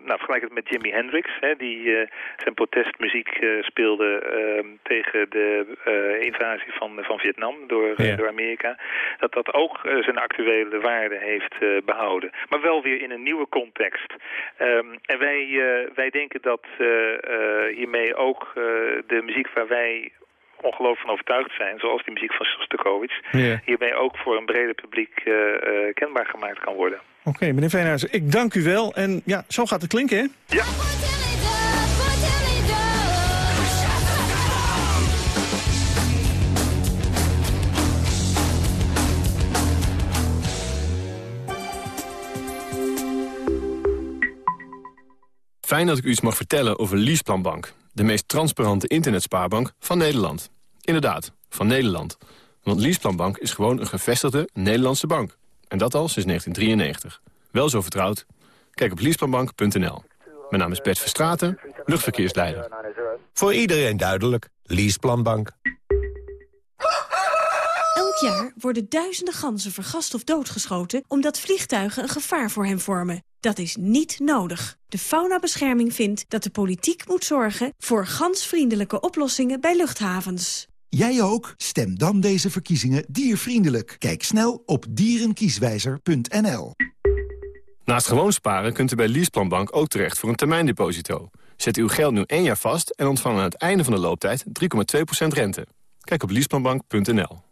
nou, vergelijk het met Jimi Hendrix, hè, die zijn protestmuziek speelde ehm, tegen de invasie van, van Vietnam door, ja. door Amerika. Dat dat ook zijn actuele waarde heeft behouden. Maar wel weer in een nieuwe context. Um, en wij, wij denken dat hiermee ook de muziek waar wij ongelooflijk van overtuigd zijn, zoals die muziek van Shostakovich, ja. hiermee ook voor een breder publiek uh, uh, kenbaar gemaakt kan worden. Oké, okay, meneer Veenhuizen, ik dank u wel. En ja, zo gaat het klinken, hè? Ja. Fijn dat ik u iets mag vertellen over Leaseplanbank. De meest transparante internetspaarbank van Nederland. Inderdaad, van Nederland. Want Leaseplanbank is gewoon een gevestigde Nederlandse bank. En dat al sinds 1993. Wel zo vertrouwd? Kijk op leaseplanbank.nl. Mijn naam is Bert Verstraten, luchtverkeersleider. Voor iedereen duidelijk, Leaseplanbank. Elk jaar worden duizenden ganzen vergast of doodgeschoten... omdat vliegtuigen een gevaar voor hen vormen. Dat is niet nodig. De faunabescherming vindt dat de politiek moet zorgen... voor gansvriendelijke oplossingen bij luchthavens. Jij ook? Stem dan deze verkiezingen diervriendelijk. Kijk snel op dierenkieswijzer.nl. Naast gewoon sparen kunt u bij Leaseplanbank ook terecht voor een termijndeposito. Zet uw geld nu één jaar vast en ontvang aan het einde van de looptijd 3,2% rente. Kijk op leaseplanbank.nl.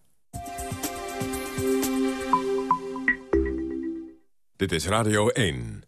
Dit is Radio 1.